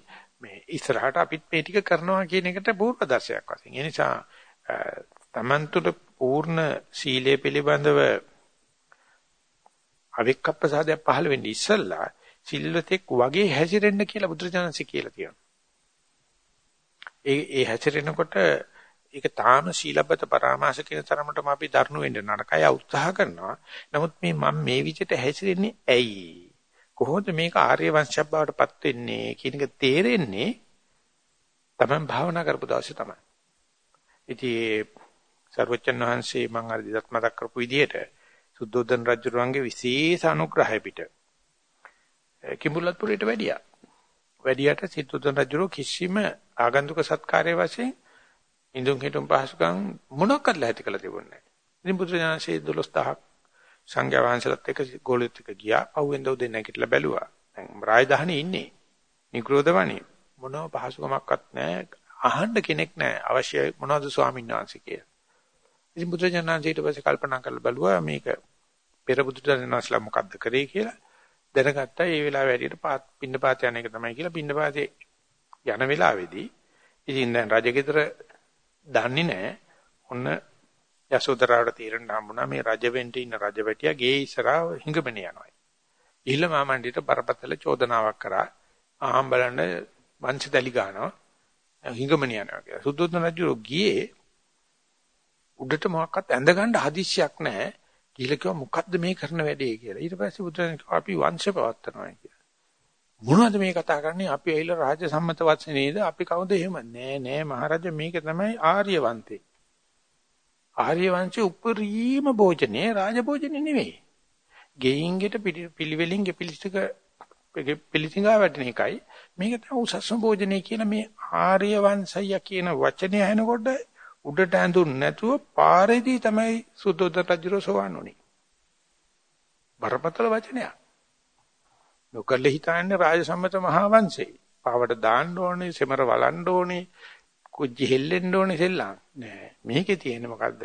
මේ ඉස්සරහට අපිත් මේ ටික කරනවා කියන එකට පූර්වදර්ශයක් වශයෙන්. ඒ නිසා තමන් තුළ පූර්ණ සීලය පිළිබඳව අවික්කප්පසාදයක් පහළ වෙන්නේ ඉස්සල්ලා සිල්වතෙක් වගේ හැසිරෙන්න කියලා බුදුරජාණන්සේ කියලා තියෙනවා. ඒ ඒ හැසිරෙනකොට ඒක තාම සීලබ්බත පරාමාස කියන තරමටම අපි දරණු වෙන්න නරකයි උත්සාහ කරනවා. නමුත් මේ මම මේ විදිහට හැසිරෙන්නේ ඇයි? කොහොමද මේක ආර්ය වංශයක් බවට පත් වෙන්නේ කියන එක තේරෙන්නේ තමයි භාවනා කරපු දවසේ තමයි. ඉතින් සර්වචන් වහන්සේ මම අර දිදත් මතක් කරපු විදිහට සුද්ධෝදන රජුරුවන්ගේ විශේෂ අනුග්‍රහය පිට කිඹුලත්පුරයට වැඩියා. වැඩියට සිද්ධෝදන රජුරෝ කිසිම ආගන්තුක සත්කාරයේ වශයෙන් ඉඳුන් හිටුම් පහසුකම් මොනක්වත් ලැහැති කළ තිබුණේ නැහැ. ඉතින් බුදුරජාණන්සේ 12000ක් සංඝයා වහන්සේලාත් එක්ක ගෝලියත් එක්ක ගියා. පහුවෙන්ද උදේ නැගිටලා බැලුවා. දැන් රාජධානියේ ඉන්නේ. නිග්‍රෝධවණි මොනව පහසුකමක්වත් නැහැ. අහන්න කෙනෙක් නැහැ. අවශ්‍ය මොනවද ස්වාමීන් වහන්සේ කියලා. ඉතින් බුදුජානනාංශ ඊට පස්සේ කල්පනා කරලා බලුවා මේක පෙර බුදුජානනාංශලා මොකද්ද කරේ කියලා. දැනගත්තා ඒ වෙලාවේ හැටියට පාත් පින්න පාත යන එක තමයි කියලා පින්න පාතේ යන වෙලාවේදී ඉතින් දැන් රජගෙදර දන්නේ නැහැ. ඔන්න යසෝදරාවට තීරණ හම්බුණා මේ රජ වෙන්න ඉන්න රජවැටියා ගේ ඉස්සරහා හිඟමන යනවා. ඉහිල මාමණ්ඩියට බරපතල චෝදනාවක් කරා. ආහම් බලන්න වංශදලි ගන්නවා. හිඟමන යනවා කියලා. සුද්ධෝදන රජු ගියේ උඩට මොකක්වත් ඇඳගන්න හදිස්සියක් නැහැ. කියලා කිව්වා මොකද්ද මේ කරන වැඩේ කියලා. ඊට පස්සේ බුදුරජාණන් කිව්වා අපි වංශ පවත්නවා කියලා. මොනවද මේ කතා කරන්නේ? අපි ඇවිල්ලා රාජ්‍ය සම්මත වත්සේ නේද? අපි කවුද එහෙම? නෑ නෑ මහරජා මේක තමයි ආර්යවන්තේ. ආර්ය වංශයේ උපරිම භෝජනේ රාජ භෝජනේ නෙවෙයි. ගෙයින්ගෙට පිළිවෙලින් ගෙපිලිස්තික පිළිසිඟා වැටෙන එකයි. මේක තමයි උසස්ම භෝජනේ කියන මේ ආර්ය වංශය කියන වචනේ අහනකොට උඩට ඇඳුන් නැතුව පාරේදී තමයි සුද්ධෝදන රජුරෝ සෝවන් උනේ. බරපතල වචනයක්. නොකල්ල හිතන්නේ රාජසම්මත මහා වංශේ. පාවට දාන්න ඕනේ, සෙමර වලන්න ඕනේ, කුජ්ජි හෙල්ලෙන්න ඕනේ සෙල්ලම්. නෑ. මේකේ තියෙන්නේ මොකද්ද?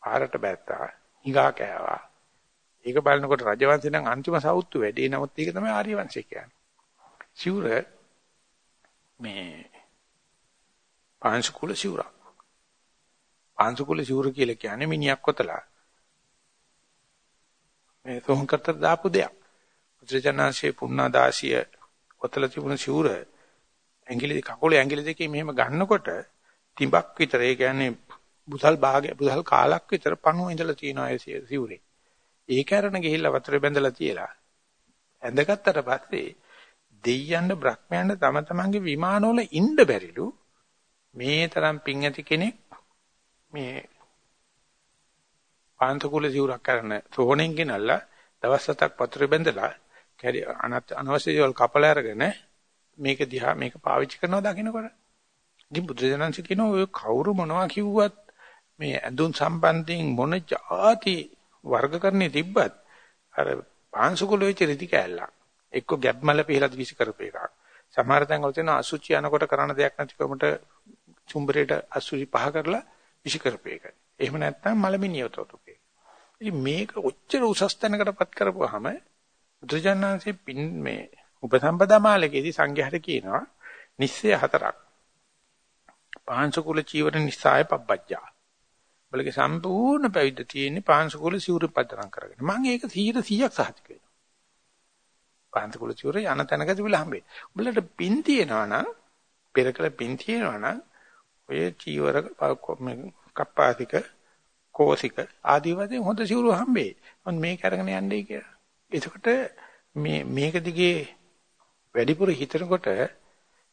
පාරට බැත්තා, හිඟා කෑවා. ඒක බලනකොට රජවංශේ නම් අන්තිම සෞත්තු වැඩි. නමුත් ඒක තමයි ආර්ය වංශය කියන්නේ. සිවුර මේ පාංශ කුල සිවුරක්. පාංශුකුල සිවුර කියලා කියන්නේ මිනිහක් කොතලා. මේ සෝහංකර්ත දාපු දෙයක්. මුද්‍රජනාංශයේ පුණ්ණදාසිය කොතල තිබුණ සිවුර ඇඟිලි කකුලේ ඇඟිලි දෙකේ මෙහෙම ගන්නකොට තිඹක් විතර ඒ කියන්නේ බුසල් භාගය බුසල් කාලක් විතර පණුව ඉඳලා තියෙනවා ඒ සිවුරේ. ඒක අරන ගිහිල්ලා වතුරේ බැඳලා තියලා ඇඳගත්තට පස්සේ දෙයයන්ට බ්‍රහ්මයන්ට තම තමන්ගේ විමානවල ඉන්න බැරිලු මේ තරම් පිං ඇති කෙනෙක් මේ පාන්තකුල සිවුරක් කරන සෝණෙන් ගෙනල්ලා දවස් හතක් වතුරේ බැඳලා කැරි අනවශ්‍ය දේවල් කපලා අරගෙන මේක දිහා මේක පාවිච්චි කරනවා දකින්නකොට. ඉතින් බුදුදහමෙන් කියන ඔය කවුරු මොනවා කිව්වත් මේ ඇඳුම් සම්බන්ධයෙන් මොන જાති වර්ගකරණේ තිබ්බත් අර පාංශකුල වෙච්ච රිදි කෑල්ලක්. එක්ක ගැබ්මල පිහලා විසි කරපු එකක්. සමහර තැන් වල තියෙන අසුචි යනකොට කරන්න දෙයක් නැතිකමට චුම්බරේට අසුචි පහ කරලා විසි කරපේක. එහෙම නැත්නම් මලමිනියතොතුකේ. ඉතින් මේක ඔච්චර උසස් තැනකටපත් කරපුවාම බුදුජානනාංශයේ පින් මේ උපසම්පදා මාලකයේදී සංඝයාට කියනවා නිස්සය හතරක්. පාංශකුල චීවර නිස්සාය පබ්බජ්ජා. බලගේ සම්පූර්ණ පැවිද්ද තියෙන්නේ පාංශකුල සිවුරු පදනම් කරගෙන. මම ඒක 100 100ක් සහතික වෙනවා. පාංශකුල චීවර යන තැනක තිබිලා හම්බෙන්නේ. උඹලට පින් තියෙනවා නම් පෙරකල පින් තියෙනවා නම් ඔය චීවර කප්පාතික කෝසික ආදී වශයෙන් හොඳ සිවුරු හම්බෙයි. මම මේක අරගෙන යන්නයි කියලා. එතකොට මේ මේක දිගේ වැඩිපුර හිතනකොට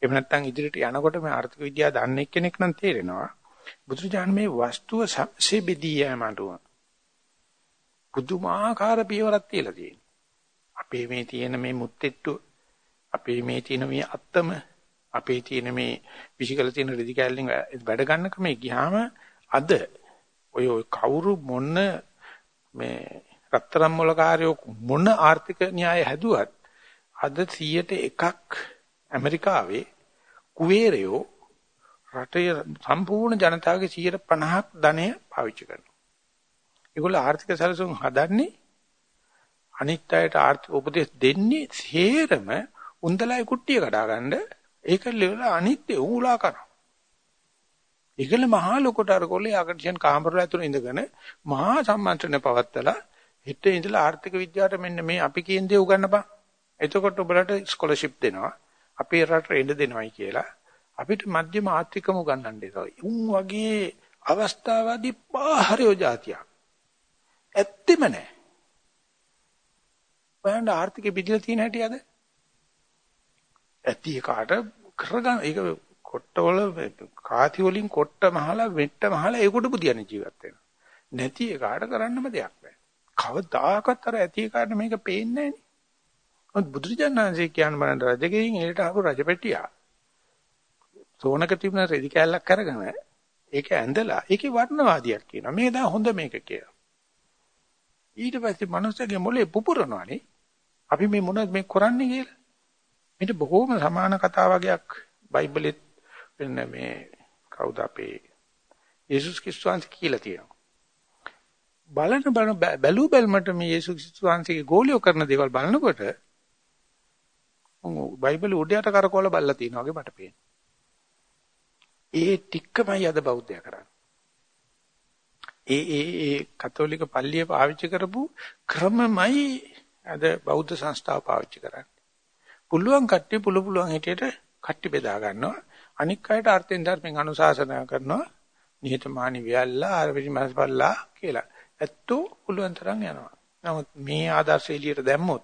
එහෙම නැත්නම් ඉදිරියට යනකොට මේ ආර්ථික විද්‍යාව දන්නේ කෙනෙක් නම් තේරෙනවා. බුදුරජාණන් මේ වස්තුව සම්සේ බෙදී යෑමටුව. පුදුමාකාර පියවරක් තියලා තියෙනවා. අපේ මේ තියෙන මේ මුත්තෙට්ටු අපේ මේ තියෙන මේ අත්තම අපේ තියෙන මේ විශිකල තියෙන රෙදි කැලෙන් වැඩ ගන්න ක්‍රමේ ගියාම අද ඔය කවුරු මොන මේ රත්තරන් මොලකාරයෝ මොන ආර්ථික න්‍යාය හැදුවත් අද 100ට එකක් ඇමරිකාවේ කුවේරයෝ රටේ සම්පූර්ණ ජනතාවගේ 150ක් ධනය පාවිච්චි කරනවා. ඒගොල්ලෝ ආර්ථික සැලසුම් හදන්නේ අනිත් අයට ආර්ථික උපදෙස් දෙන්නේ සේරම උන්දලයි කුට්ටිය කඩාගන්න ඒක ලෙවලා අනිත්‍ය ඌලා කරනවා. ඒකල මහා ලොකට අර කොල්ලේ ආකර්ෂණ කාමරවල ඇතුළේ ඉඳගෙන මහා සම්මන්ත්‍රණ පවත්තලා හිට ඉඳලා ආර්ථික විද්‍යාවට මෙන්න මේ අපි කියන දේ උගන්නපන්. එතකොට ඔබලට ස්කෝලර්ෂිප් දෙනවා. අපේ රටට එන්න දෙනවයි කියලා. අපිට මධ්‍යම ආර්ථිකම උගන්වන්න දෙනවා. උන් වගේ අවස්ථාවාදී පාහරයෝ જાතියක්. ඇත්තෙම නැහැ. බලන්න ආර්ථිකෙ පිටිලා තියෙන හැටි අද. ඇති කාට කරගන්න ඒක කොට්ටවල කාති වලින් කොට්ට මහලා වෙට්ට මහලා ඒකට බුදියන ජීවත් වෙනවා. නැති එකාට කරන්නම දෙයක් නැහැ. කවදාකවත් අර ඇති එකාට මේක පේන්නේ නැහැ නේ. බුදුරජාණන්සේ කියන බලන්න රජගෙයින් එලට ආපු රජපැටියා. සෝනක තිබුණ රෙදි කෑල්ලක් අරගෙන ඒක ඇඳලා ඒකේ වර්ණවාදියක් කියනවා. මේ දා හොඳ මේක කියලා. ඊට පස්සේ මනුස්සයගේ මොලේ පුපුරනවානේ. අපි මේ මොනවද මේ කරන්නේ කියලා. මේක බොහෝම සමාන කතා වගේක් බයිබලෙත් වෙන මේ කවුද අපේ යේසුස් ක්‍රිස්තුස් කියලා තියෙනවා. බලන බලන බැලු බැලමට මේ යේසුස් ක්‍රිස්තුස් වහන්සේගේ ගෝලියෝ කරන දේවල් බලනකොට බයිබල උඩයට කරකවල බලලා තියෙනවා වගේ මට පේනවා. ඒ ටිකමයි අද බෞද්ධය කරන්නේ. ඒ ඒ ඒ කතෝලික පල්ලිය පාවිච්චි කරපු ක්‍රමමයි අද බෞද්ධ සංස්ථාව පාවිච්චි කරන්නේ. පුළුවන් කට්ටිය පුළු පුළුවන් හිටියට කට්ටි බෙදා ගන්නවා. අනික් අයට අර්ථෙන් ධර්මෙන් අනුශාසනා කරනවා. නිහතමානී වියල්ලා ආරවිදි මහස්පල්ලා කියලා. ඇත්තෝ පුළුවන් තරම් යනවා. නමුත් මේ ආදර්ශ එළියට දැම්මොත්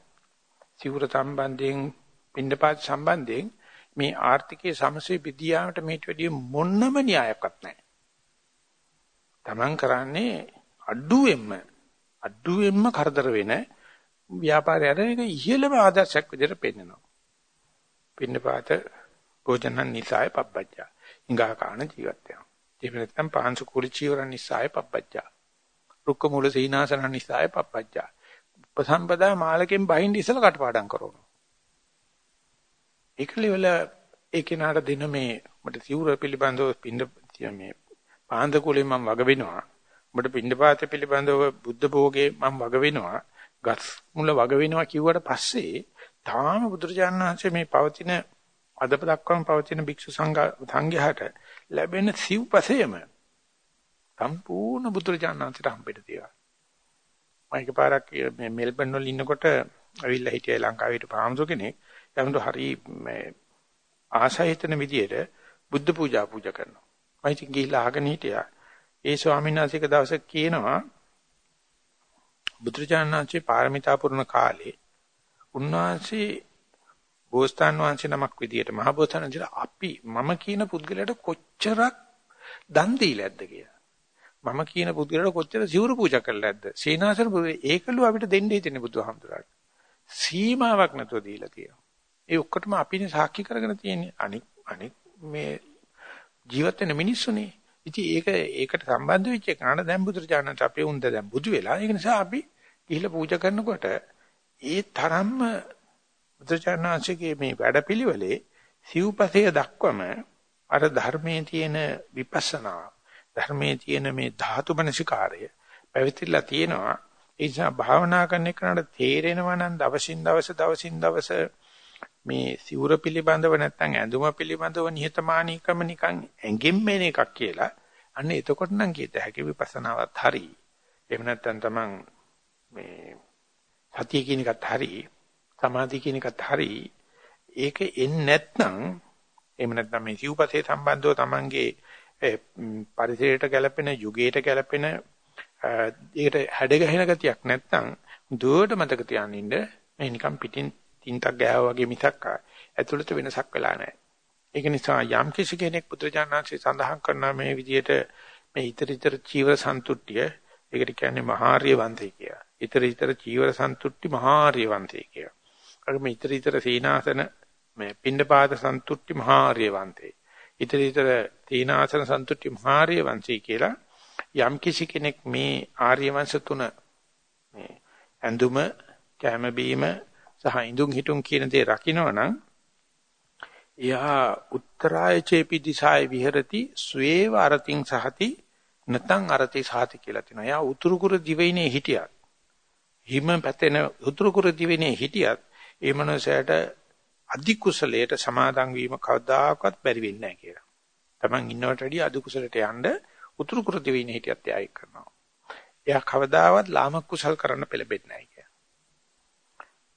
සිවුර සම්බන්ධයෙන් පින්නපාත සම්බන්ධයෙන් මේ ආර්ථිකයේ සමසේ විද්‍යාවට මේට වැඩිය මොන්නම න්‍යායක්වත් නැහැ. Taman කරන්නේ අඩුවෙන්ම අඩුවෙන්ම කරදර වෙන ව්‍යාපාරය අර එක ඉහළම ආදර්ශයක් විදිහට පෙන්නනවා. පින්නපාත භෝජනන් නිසාය පබ්බජ්ජා. ඉංගා කාණ ජීවත් වෙනවා. එහෙම නැත්නම් පාංශු කුලි චීවරන් නිසාය පබ්බජ්ජා. රුක්ක මූල සීනාසන නිසාය පබ්බජ්ජා. උපසම්පදා මාලකෙන් බහින්ද ඉසල කටපාඩම් කරනවා. ඒකලිවල ඒ කෙනාට දෙන මේ මට සිවුර පිළිබඳව පින්න මේ පාන්ද කුලේ මම වග වෙනවා. මට පින්නපාත පිළිබඳව බුද්ධ භෝගේ මම වග වෙනවා. ගස් මුල වග වෙනවා කිව්වට පස්සේ තාම බුදුරජාණන් වහන්සේ මේ පවතින අදප දක්වාම පවතින භික්ෂු සංඝයාට ලැබෙන සිව්පසයම සම්පූර්ණ බුදුරජාණන් වහන්සේට හම්බෙට තියවා. මම එකපාරක් මේ මෙල්බන් වල ඉන්නකොට ඇවිල්ලා හිටියයි ලංකාවේ හිටපු ආම්සෝ කෙනෙක්. යමුදු හරි මේ ආශාහිතන විදියට බුද්ධ පූජා පූජා කරනවා. මම ඉතින් ගිහිල්ලා අහගෙන හිටියා. ඒ ස්වාමීන් වහන්සේක දවසක් කියනවා බුදුරජාණන් වහන්සේ පාරමිතා පුරන කාලේ උන්වහන්සේ බෝසතාන් වහන්සේ නමක් විදියට මහ බෝසතාණන්ලා අපි මම කියන පුද්ගලයාට කොච්චරක් දන් දීලාද කියලා. මම කියන පුද්ගලයාට කොච්චර සිවුරු පූජා කළාද? සීනාසන ඒකලු අපිට දෙන්න හිතෙන්නේ බුදුහාමුදුරට. සීමාවක් නැතුව දීලා තියෙනවා. ඒ ඔක්කොටම අපිනේ සාක්ෂි කරගෙන තියෙන්නේ. අනික් අනික් මේ ජීවත් වෙන මිනිස්සුනේ. ඉතින් ඒක ඒකට සම්බන්ධ වෙච්ච කෙනාට දැන් බුදුරජාණන් අපේ උන්ද දැන් බුදු වෙලා. ඒක නිසා අපි ගිහිල්ලා පූජා කරනකොට ඒ තරම්ම බුදුචානන්සේගේ මේ වැඩපිළිවෙලේ සිව්පසය දක්වම අර ධර්මයේ තියෙන විපස්සනා ධර්මයේ තියෙන මේ ධාතු මනසිකාරය පැවිතිලා තියෙනවා. ඒ නිසා භාවනා කරන එකට තේරෙනවා නම් දවසින් දවස දවසින් දවස මේ සිවුර පිළිබඳව නැත්නම් ඇඳුම පිළිබඳව නිහතමානීකම නිකන් ඇඟෙම්මෙන එකක් කියලා. අන්න එතකොට නම් කියත හැකි විපස්සනාවත් හරි. එහෙම නැත්නම් තමන් මේ සතිය කියන එකත් හරි සමාධිය කියන එකත් හරි ඒක එන්නේ නැත්නම් එහෙම නැත්නම් මේ සිව්පසේ සම්බන්ධව Tamange පරිසරයට ගැලපෙන යුගයට ගැලපෙන ඒකට හැඩ ගැහෙන ගතියක් නැත්නම් දුවට මතක තියාගෙන ඉන්න මේ නිකන් පිටින් තින්තක් ගෑවා වගේ මිසක් ඇතුළත වෙනසක් වෙලා නැහැ. ඒක නිසා යම් කිසි කෙනෙක් පුත්‍රජානන්සේ සඳහන් කරන මේ විදිහට මේ ඊතර ඊතර චීවර සන්තුට්ඨිය ඒකට කියන්නේ මහාර්ය වන්තේ කියලා. ඊතර ඊතර චීවර සන්තුට්ඨි මහාර්ය වන්තේ කියලා. අරම ඊතර ඊතර සීනාසන මේ පින්නපාත සන්තුට්ටි මහාර්ය වන්තේ. ඊතර ඊතර තීනාසන සන්තුට්ටි මහාර්ය වංශී කියලා යම් කිසි කෙනෙක් මේ ආර්ය වංශ තුන මේ ඇඳුම කැම බීම සහ ඉඳුන් හිටුන් කියන දේ රකින්නවනම් එයා උත්තරාය චේපි දිසාය විහෙරති ස්වේව අරතින් සහති නතං අරති සහති කියලා තියෙනවා. එයා උතුරු කුර දිවයිනේ හිටියත් හිම පැතෙන උතුරු කුර දිවයිනේ හිටියත් ඒ මනුස්සයාට අධි කුසලයට සමාදන් වීම කවදාකවත් බැරි වෙන්නේ නැහැ කියලා. Taman ඉන්නවට වැඩිය අධි කුසලයට යන්න උතුරු කෘති වෙන හිටියත් එයා ඒක කරනවා. එයා කවදාවත් ලාමක කුසල් කරන්න පෙළඹෙන්නේ නැහැ කියලා.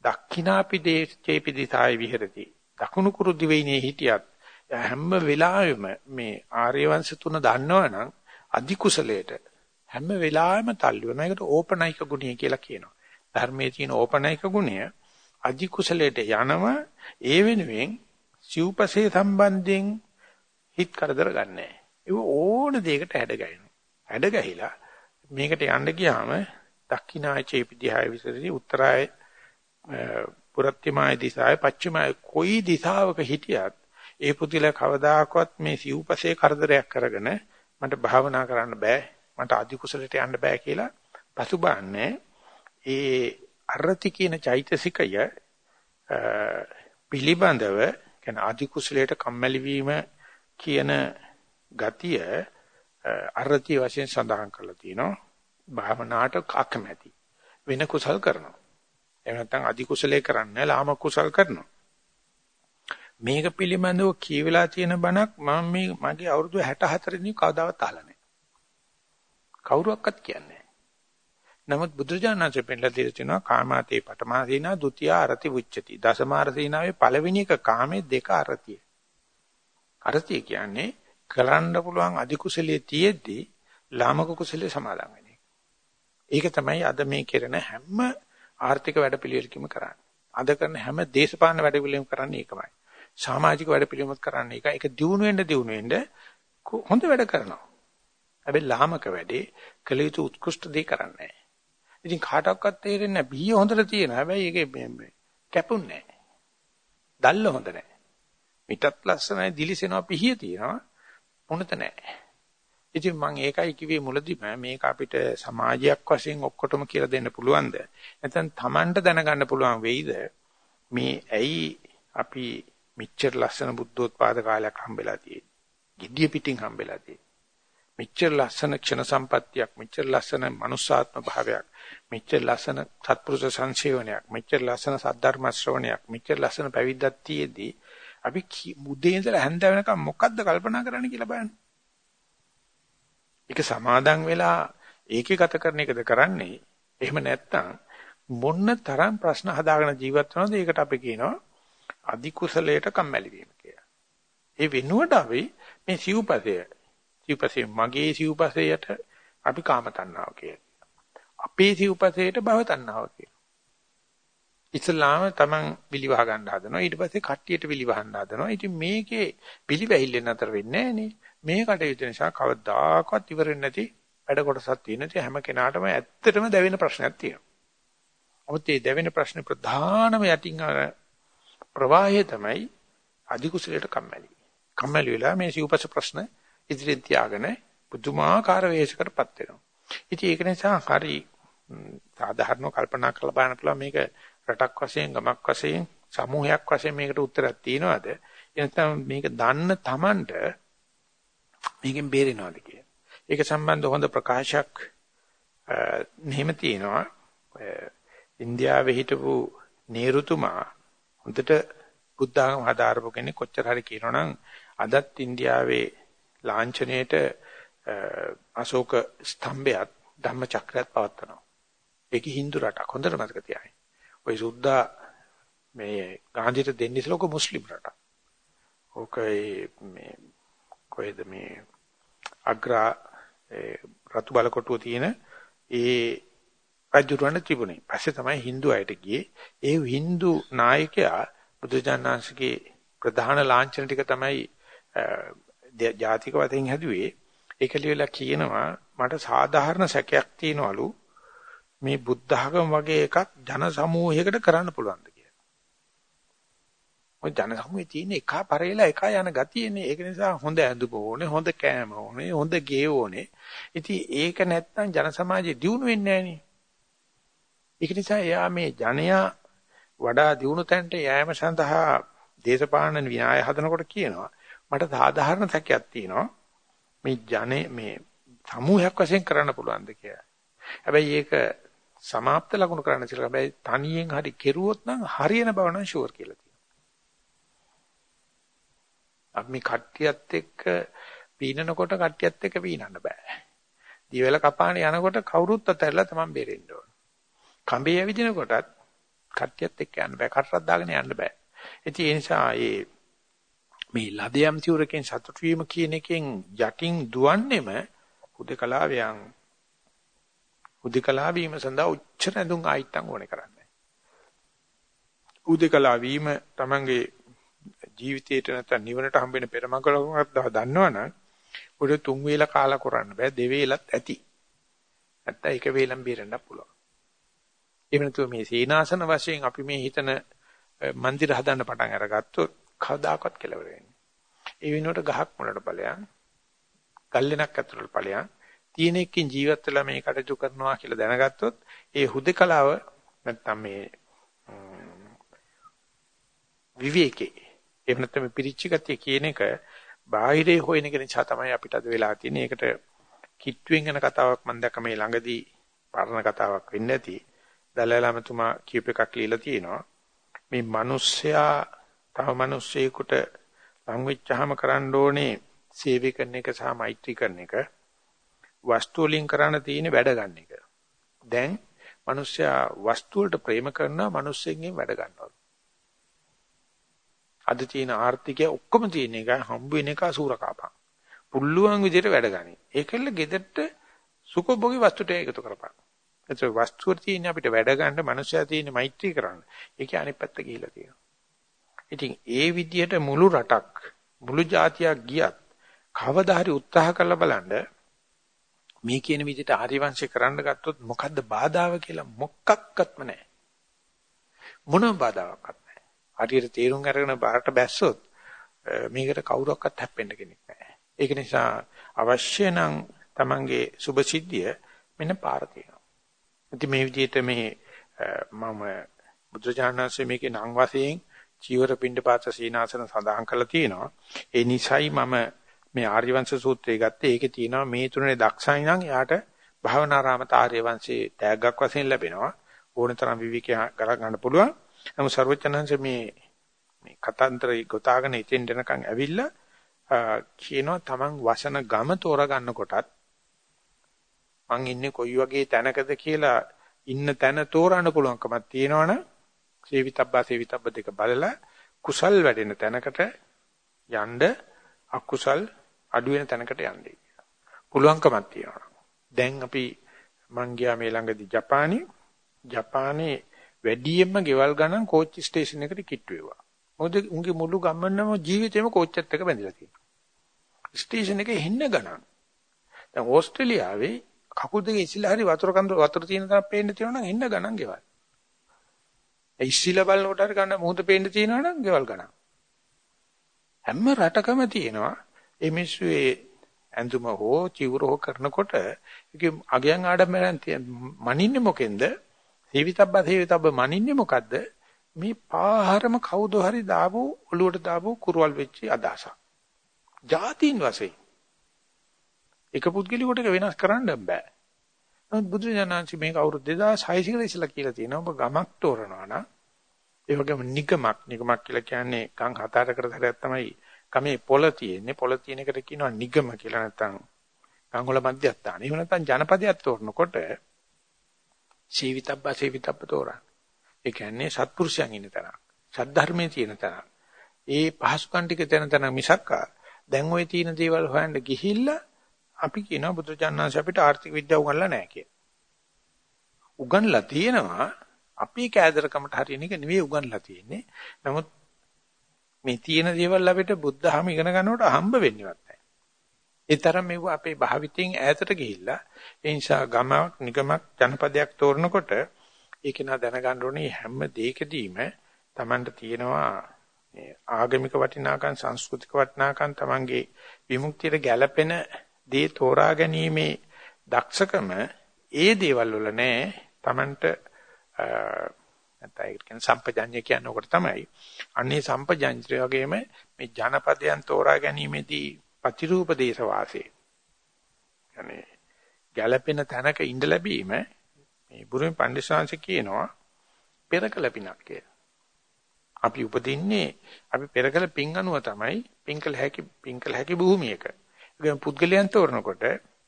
දක්ඛිනාපි දේචේපි දිසාය විහෙරති. දකුණු කෘති වෙන්නේ හිටියත් හැම වෙලාවෙම මේ ආර්ය වංශ තුන දන්නවනම් අධි කුසලයට හැම වෙලාවෙම තල්ලු වෙනවා. ඒකට ඕපනයික ගුණය කියලා කියනවා. ධර්මයේ තියෙන ඕපනයික ගුණය අධි කුසලයට යනව ඒ වෙනුවෙන් සිව්පසේ සම්බන්ධයෙන් හිත කරදර ගන්නෑ. ඒ ඕන දෙයකට හැඩ ගැහෙනවා. හැඩ ගැහිලා මේකට යන්න ගියාම දක්ෂිනාය චේපිදිහාය විසරදී උත්තරාය පුරත්තිමාය දිසාය පච්චිමාය කොයි දිසාවක හිටියත් ඒ පුතිල කවදාකවත් මේ සිව්පසේ කරදරයක් කරගෙන මට භාවනා කරන්න බෑ මට අධි කුසලයට යන්න බෑ කියලා පසුබාන්නේ ඒ අරති කියන චෛතසිකය පිළිබඳව කියන අධි කුසලයට කම්මැලි වීම කියන ගතිය අරති වශයෙන් සඳහන් කරලා තියෙනවා. භාවනාවට අකමැති. වෙන කුසල් කරනවා. එහෙම නැත්නම් අධි කුසලයේ කරන්නේ ලාම කුසල් කරනවා. මේක පිළිබඳව කියවිලා තියෙන බණක් මම මේ මගේ අවුරුදු 64 දින කවදාවත් අහලා නැහැ. කවුරුවක්වත් කියන්නේ නමුත් බුදුරජාණන්සේ පෙන්ලා දීලා තිනවා කාමාතේ පඨමාසීනා ဒ ුතිය අරති උච්චති. දසමාරසීනාවේ පළවෙනි එක කාමේ දෙක අරතිය. අරතිය කියන්නේ කරන්න පුළුවන් අධි කුසලයේ තියෙද්දි ලාමක කුසලයේ සමාදන් වෙන එක. ඒක තමයි අද මේ කෙරෙන හැම ආර්ථික වැඩපිළිවෙලකම කරන්නේ. අද කරන හැම දේශපාලන වැඩපිළිවෙලකම කරන්නේ ඒකමයි. සමාජික වැඩපිළිවෙලක් කරන්නේ ඒක. ඒක දියුණු වෙන්න දියුණු වෙන්න හොඳ වැඩ කරනවා. හැබැයි ලාමක වැඩේ කළ යුතු උත්කෘෂ්ඨ දේ කරන්නේ නැහැ. ඉතින් කාටවත් තේරෙන්නේ නැහැ. බිය හොඳට තියෙනවා. හැබැයි ඒකේ කැපුන්නේ නැහැ. දැල්ල හොඳ නැහැ. මිටත් ලස්සනයි දිලිසෙනවා පිහිය තියෙනවා. මොනත නැහැ. ඉතින් මම ඒකයි කිව්වේ මුලදීම මේක අපිට සමාජයක් වශයෙන් ඔක්කොටම කියලා දෙන්න පුළුවන්ද? නැත්නම් Tamanට දැනගන්න පුළුවන් වෙයිද? මේ ඇයි අපි මෙච්චර ලස්සන බුද්ධෝත්පාද කාලයක් හම්බෙලා තියෙන්නේ? gediya pitin හම්බෙලා තියෙන්නේ. මෙච්චර ලස්සන ක්ෂණ සම්පත්තියක් මෙච්චර ලස්සන මනුස්සාත්ම භාවයක් මෙච්චර ලස්සන සත්පුරුෂ සංසේවනයක් මෙච්චර ලස්සන සද්ධර්ම ශ්‍රවණයක් මෙච්චර ලස්සන පැවිද්දක් තියේදී අපි මුදේ ඉඳලා හැන්ද වෙනකම් මොකද්ද කල්පනා කරන්න කියලා බලන්න. ඒක සමාදන් වෙලා ඒකේ ගත කරන එකද කරන්නේ. එහෙම නැත්නම් මොන්න තරම් ප්‍රශ්න හදාගෙන ජීවත් වෙනවද ඒකට අපි කියනවා අධි කුසලයට කම්මැලි වීම කියලා. ඒ වෙනුවට අපි මේ සිව්පසය සිව්පසේ මගේ සිව්පසයට අපි කාම තණ්හාව කියලා. අපේ සිව්පසයට භව තණ්හාව කියලා. ඉස්ලාම තමන් පිළිවහ ගන්න හදනවා ඊට පස්සේ කට්ටියට පිළිවහන්න හදනවා. ඉතින් මේකේ පිළිවැහිල්ලෙන් අතර වෙන්නේ නැහැ මේ කටයුතු නිසා කවදාකවත් ඉවර වෙන්නේ නැති වැඩ කොටසක් තියෙන ඉතින් හැම කෙනාටම ඇත්තටම දැවෙන ප්‍රශ්නයක් තියෙනවා. නමුත් මේ දැවෙන ප්‍රශ්නේ ප්‍රධානම යටින් ප්‍රවාහය තමයි අධිකුසලයට කම්මැලි. කම්මැලි වෙලා මේ සිව්පස ප්‍රශ්න ඉදිරියෙන් තියාගෙන පුදුමාකාර වේශකටපත් වෙනවා. ඉතින් ඒක නිසා හරි සාධාරණව කල්පනා කරලා බලන්න පුළුවන් මේක රටක් වශයෙන් ගමක් වශයෙන් සමූහයක් වශයෙන් මේකට උත්තරයක් තියනවාද? එනතම මේක දන්න Tamanට මේකෙන් බේරෙනවද කිය. ඒක සම්බන්ධ හොඳ ප්‍රකාශයක් මෙහෙම තියෙනවා. ඉන්දියාවේ හිටපු නේරුතුමා හොඳට බුද්ධ ආගම හදාරපු කෙනෙක් කොච්චර හරි කියනවනම් අදත් ඉන්දියාවේ ලාංඡනයේට අශෝක ස්තම්භයත් ධම්ම චක්‍රයත් පවත්නවා. ඒක Hindu රටක් හොඳට මතක තියාගන්න. ওই සුද්දා මේ ගාන්ධිට දෙන්නේ ඉස්සලක මුස්ලිම් රටක්. ඕක මේ කොහෙද මේ අග්‍රා රතු බලකොටුව තියෙන ඒ රජුරණ තිබුණේ. පස්සේ තමයි Hindu අයට ගියේ. ඒ Hindu නායකයා බුදුජානනාංශගේ ප්‍රධාන ලාංඡන ටික තමයි ජාතික වශයෙන් හැදුවේ ඒක ලියලා කියනවා මට සාධාරණ සැකයක් තියෙනවලු මේ බුද්ධ ධර්ම වගේ එකක් ජන සමූහයකට කරන්න පුළුවන්ද කියලා. ඔය ජන සමූහයේ තියෙන එක පරේලා එක යන ගතියනේ ඒක නිසා හොඳ ඇඳුම ඕනේ හොඳ කෑම ඕනේ හොඳ ගේ ඕනේ. ඉතින් ඒක නැත්තම් ජන සමාජය දියුණු වෙන්නේ නැහනේ. ඒක නිසා එයා මේ ජනයා වඩා දියුණු තැනට යෑම සඳහා දේශපාලන න්‍යාය හදනකොට කියනවා මට සාධාරණ සැකයක් තියෙනවා මේ ජනේ මේ සමූහයක් වශයෙන් කරන්න පුළුවන්ද කියලා. හැබැයි ඒක સમાપ્ત ලකුණු කරන්න කියලා. හැබැයි තනියෙන් හරි කෙරුවොත් නම් හරියන බව නම් ෂුවර් කියලා තියෙනවා. අපි මේ කට්ටියත් එක්ක පීනනකොට කට්ටියත් එක්ක පීනන්න බෑ. දිවෙල කපාන යනකොට කවුරුත් අතහැරලා තමන් බේරෙන්න ඕන. කඹේ ඇවිදින කොටත් කට්ටියත් එක්ක යන්න බෑ. කටරක් දාගෙන යන්න බෑ. ඉතින් ඒ නිසා ඒ මේ ලදයම් තියුරකින් සතුට වීම කියන එකෙන් යටින් දුවන්නේම හුදකලා ව්‍යං හුදකලා වීම සඳහා උච්චර ඇඳුම් ආයිත්තම් ඕනේ කරන්නේ. හුදකලා වීම තමංගේ ජීවිතේට නැත්නම් නිවනට හම්බෙන පෙරමගලක් දන්නවනම් උඩ තුන් වේල කාලා කරන්න බෑ දෙවේලත් ඇති. නැත්නම් එක වේලම් බේරෙන්න පුළුවන්. එහෙම නැතුව මේ සීනාසන වශයෙන් අපි මේ හිතන මන්දිර හදන්න පටන් අරගත්තොත් කවදාකවත් කෙලවර වෙන්නේ. ඒ වෙනුවට ගහක් මුලට ඵලයන්, ගල්ලෙනක් ඇතුළට ඵලයන්, තියෙන එකකින් ජීවත් වෙලා මේ කටයුතු කරනවා කියලා දැනගත්තොත් ඒ හුදකලාව නැත්තම් මේ විවේකේ. එහෙම නැත්නම් පිරිච්ච ගතිය කියන එක බාහිරේ හොයන එක නිසා තමයි අපිට අද වෙලා තියෙන්නේ. ඒකට කිට්ටුවෙන් යන කතාවක් මම දැක්ක මේ ළඟදී පරණ කතාවක් වෙන්නේ නැති. දලලාමතුමා කියූප එකක් ලියලා තියෙනවා. මේ මිනිස්සයා තව මිනිස්සෙකුට ලං වෙච්චාම කරන්න ඕනේ සේවය කරන එක සහ මෛත්‍රී කරන එක. වස්තු වලින් කරන්න තියෙන වැඩ ගන්න එක. දැන් මිනිස්සයා වස්තු වලට ප්‍රේම කරනවා මිනිස්සෙන්ගෙන් වැඩ ගන්නවා. අද තියෙන ආර්ථිකය ඔක්කොම තියෙන එක හම්බ වෙන එක අසූරකාපන්. පුල්ලුවන් විදිහට වැඩ ගනි. ඒකෙල්ල ගෙදරට සුඛභෝගී වස්තුට එකතු කරපන්. ඒතර වස්තුව තියෙන අපිට වැඩ ගන්න මනුස්සයා තියෙන මෛත්‍රී කරන්න. ඒකේ අනිත් පැත්ත ගිහිලා තියෙනවා. ඉතින් ඒ විදිහට මුළු රටක් මුළු ජාතියක් ගියත් කවදා හරි උත්සාහ කරලා බලන්න මේ කියන විදිහට ආරිවංශය කරන්න ගත්තොත් මොකද්ද බාධාව කියලා මොකක්වත්ම නැහැ. මොනම බාධාවක්වත් නැහැ. හරියට තීරුම් අරගෙන බාරට බැස්සොත් මේකට කවුරක්වත් හැප්පෙන්න කෙනෙක් නැහැ. ඒක නිසා අවශ්‍ය නම් Tamange සුභ සිද්ධිය මෙන්න පාර තියෙනවා. ඉතින් මේ විදිහට මේ මම බුදුජානනාංශයේ මේකේ නම් වශයෙන් චීවර පිණ්ඩපාත සීනාසන සඳහන් කරලා තියෙනවා. ඒ නිසයි මම මේ ආර්යවංශ සූත්‍රය ගත්තේ. ඒකේ තියෙනවා මේ තුනේ දක්ෂයි නම් එයාට භවනාරාමත ආර්යවංශයේ තෑග්ගක් වශයෙන් ලැබෙනවා. ඕනතරම් විවික්‍ය කර ගන්න පුළුවන්. නමුත් ਸਰවචනංශ මේ මේ කතන්තරය ගොතාගෙන ඉතින් දෙනකන් ඇවිල්ලා කියනවා Taman වසන ගම තෝරගන්න කොටත් මං ඉන්නේ කොයි වගේ තැනකද කියලා ඉන්න තැන තෝරන්න පුළුවන්කමක් තියෙනවනේ සේවිතබ්බා සේවිතබ්බ දෙක බලලා කුසල් වැඩෙන තැනකට යන්න අකුසල් අඩු වෙන තැනකට යන්නේ පුළුවන්කමක් තියෙනවා. දැන් අපි මං ගියා මේ ළඟදී ජපානයේ ජපානයේ වැඩියෙන්ම ගෙවල් ගණන් කෝච්චි ස්ටේෂන් එකට කිට්ටු වෙවා. මොකද උන්ගේ මුළු ගමනම ජීවිතේම කෝච්චියත් එක්ක බැඳලා තියෙනවා. ස්ටේෂන් එකේ හෙන්න ගණන්. දැන් ඕස්ට්‍රේලියාවේ කකුල් දෙක ඉසිලා හරි වතුර කඳු වතුර තියෙන තරම් පේන්න තියෙනවා නම් හෙන්න ගණන් ගෙවල්. ඒ ඉස්සිලා බලනකොට හරි ගන්න මොහොත පේන්න තියෙනවා නම් ගෙවල් ගණන්. හැම රටකම තියෙනවා ඒ මිනිස්සු ඒ ඇඳුම හෝ චිවුර හෝ කරනකොට ඒකේ අගයන් ආඩම්බරයන් මනින්නේ මොකෙන්ද? සේවිතබ්බ සේවිතබ්බ මනින්නේ මොකද්ද? මේ පාහරම කවුද හරි දාපු ඔලුවට දාපු කුරුවල් වෙච්ච අදහසක්. ජාතීන් වශයෙන් එක පුද්ගලිකට වෙනස් කරන්න බෑ. නමුත් බුදු දනන්සි මේක අවුරුදු 2600 කට ඉස්සලා කියලා තියෙනවා. ඔබ ගමක් තෝරනවා නම් ඒ වගේම නිගමක් නිගමක් කියලා කියන්නේ කන් හත අටකට සැරයක් තමයි කමේ පොළ තියෙන්නේ. පොළ තියෙන එකට කියනවා නිගම කියලා නැත්නම් කන් වල මැදයන්. එහෙම නැත්නම් ජනපදයක් තෝරනකොට සීවිතබ්බ සීවිතබ්බ තෝරන. ඒ කියන්නේ සත්පුරුෂයන් ඉන්න තැන. සද්ධර්මයේ තියෙන තැන. ඒ පහසුකම් ටික තැන තැන මිසක් දැන් ওই තියෙන දේවල් හොයන්න ගිහිල්ලා අපි කියනවා බුදුචානන්සේ අපිට ආර්ථික විද්‍යාව උගන්ලා නැහැ කියලා. උගන්ලා තියෙනවා අපි කෑදරකමට හරියන එක නෙවෙයි උගන්ලා තියෙන්නේ. නමුත් මේ තියෙන දේවල් අපිට බුද්ධහම ඉගෙන ගන්නකොට හම්බ වෙන්නේවත් නැහැ. ඒ තරම් මේව අපේ භාවිතයෙන් ඈතට ගිහිල්ලා ඒ නිසා ගමක් නිගමක් ජනපදයක් තෝරනකොට ඒක නා දැනගන්න ඕනේ හැම දෙයකදීම Tamanට තියෙනවා මේ ආගමික වටිනාකම් සංස්කෘතික වටිනාකම් Tamanගේ විමුක්තියට ගැළපෙන දේ තෝරා ගැනීමේ දක්ෂකම ඒ දේවල් වල නෑ Tamanට නැත්නම් ඒක කියන සම්පජඤ්ඤය කියන්නේ උකට තමයි. අන්නේ සම්පජඤ්ඤය වගේම මේ ජනපදයන් තෝරා ගැනීමේදී ප්‍රතිරූප දේශ වාසයේ. يعني ගැළපෙන තැනක ඉඳ ලැබීම මේ බුරුමේ පඬිස්සංශ කියනවා පෙරකල පිනක් කියලා. අපි උපදින්නේ අපි පෙරකල පින් අනුව තමයි පින්කල හැකි පින්කල හැකි භූමියක. ඒක පුද්ගලයන් තෝරනකොට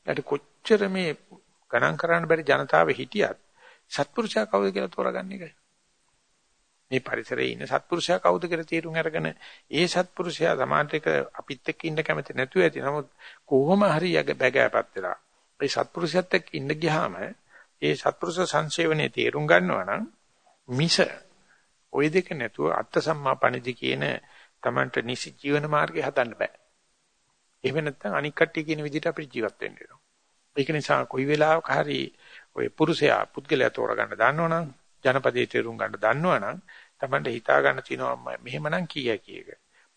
යට කොච්චර මේ ගණන් කරන්න බැරි ජනතාව හිටියත් සත්පුරුෂයා කවුද කියලා තෝරගන්න එකයි. මේ පරිසරයේ ඉන්න සත්පුරුෂයා කවුද කියලා තීරුම් අරගෙන ඒ සත්පුරුෂයා සමාජයට එක අපිත් එක්ක ඉන්න කැමති නැතුව ඇති. නමුත් කොහොම හරි බැගෑපත් වෙලා ඒ සත්පුරුෂයත් එක්ක ඉන්න ගියාම ඒ සත්පුරුෂ සංසේවනයේ තීරුම් ගන්නවා නම් මිස ওই දෙක නැතුව අත්ත සම්මාපණිදි කියන Tamanට නිසි ජීවන මාර්ගය හදන්න බෑ. එහෙම නැත්නම් අනික් කට්ටිය කියන විදිහට අපිට ජීවත් වෙන්න වෙනවා. ඒක නිසා කොයි වෙලාවක හරි ඔය පුරුෂයා පුද්ගලයා තෝරගන්න දන්නවනම් ජනපදයේ තේරුම් ගන්න දන්නවනම් Tamanට හිතා ගන්න තියෙනවා මෙහෙමනම් කීය කීයක.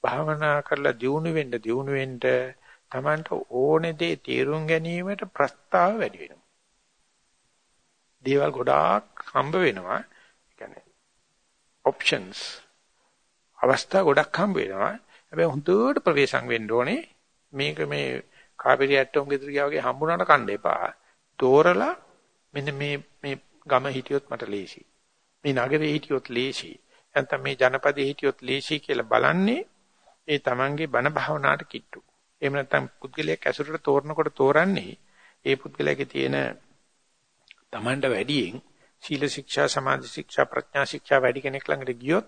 භාවනා කරලා දියුණු වෙන්න දියුණු වෙන්න Tamanට ඕනේ දේ තේරුම් ගැනීමට ප්‍රස්තාව වැඩි වෙනවා. දේවල් ගොඩාක් හම්බ වෙනවා. ඒ කියන්නේ options අවස්ථා ගොඩක් හම්බ වෙනවා. හැබැයි හොඳට ප්‍රවේශම් වෙන්න ඕනේ. මේක මේ කාපිරි ඇට්ටෝම් ගෙදර ගියා වගේ හම්බුනාට කන්න එපා. තෝරලා මෙන්න මේ මේ ගම හිටියොත් මට ලේසි. මේ නගරේ හිටියොත් ලේසි. නැත්නම් මේ ජනපදයේ හිටියොත් ලේසි කියලා බලන්නේ ඒ Tamange බණ භාවනාවට කිට්ටු. එහෙම නැත්නම් පුද්ගලයෙක් ඇසුරට තෝරනකොට තෝරන්නේ ඒ පුද්ගලයාගේ තියෙන Tamanට වැඩියෙන් සීල ශික්ෂා සමාධි ශික්ෂා ප්‍රඥා ශික්ෂා වැඩි කෙනෙක් ළඟට ගියොත්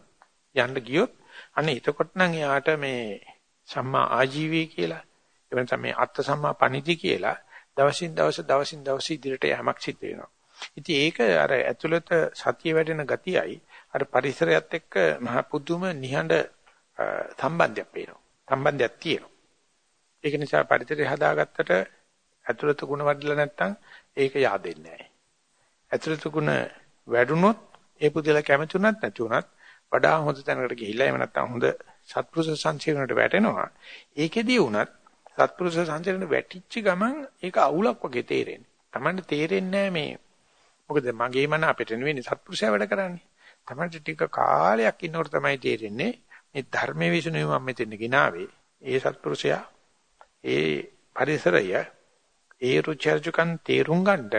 යන්න ගියොත් අනේ එතකොට නම් එයාට මේ සම්මා ආජීවී කියලා එවනසම මේ අත්ත සම්මා පණිදි කියලා දවසින් දවස දවසින් දවස ඉදිරියට යamak සිද්ධ වෙනවා. ඉතින් ඒක අර ඇතුළත සතිය වැඩෙන ගතියයි අර පරිසරයත් එක්ක මහ පුදුම නිහඬ සම්බන්ධයක් පේනවා. සම්බන්ධයක් තියෙනවා. ඒක නිසා පරිසරය හදාගත්තට ඇතුළත ಗುಣ වඩලා නැත්තම් ඒක yaadෙන්නේ නැහැ. ඇතුළත ಗುಣ වැඩුණොත් ඒ පුදුල කැමති උනත් නැති උනත් වඩා හොඳ තැනකට ගිහිල්ලා එහෙම නැත්තම් හොඳ සත්පුරුෂ සංසීරණයට වැටෙනවා. ඒකෙදී උනත් සත්පුරුෂ සංසීරණයට වැටිච්ච ගමන් ඒක අවුලක් වගේ තේරෙන්නේ. Tamanne තේරෙන්නේ මේ මොකද මගේ මන අපිට නෙවෙයි සත්පුරුෂයා වැඩ කරන්නේ. Tamanne ටික කාලයක් ඉන්නකොට තමයි තේරෙන්නේ මේ ධර්මයේ විසුණුව මම මෙතන ගినాවේ. ඒ සත්පුරුෂයා ඒ පරිසරය ඒ රුචර්ජකන් තේරුම් ගන්නට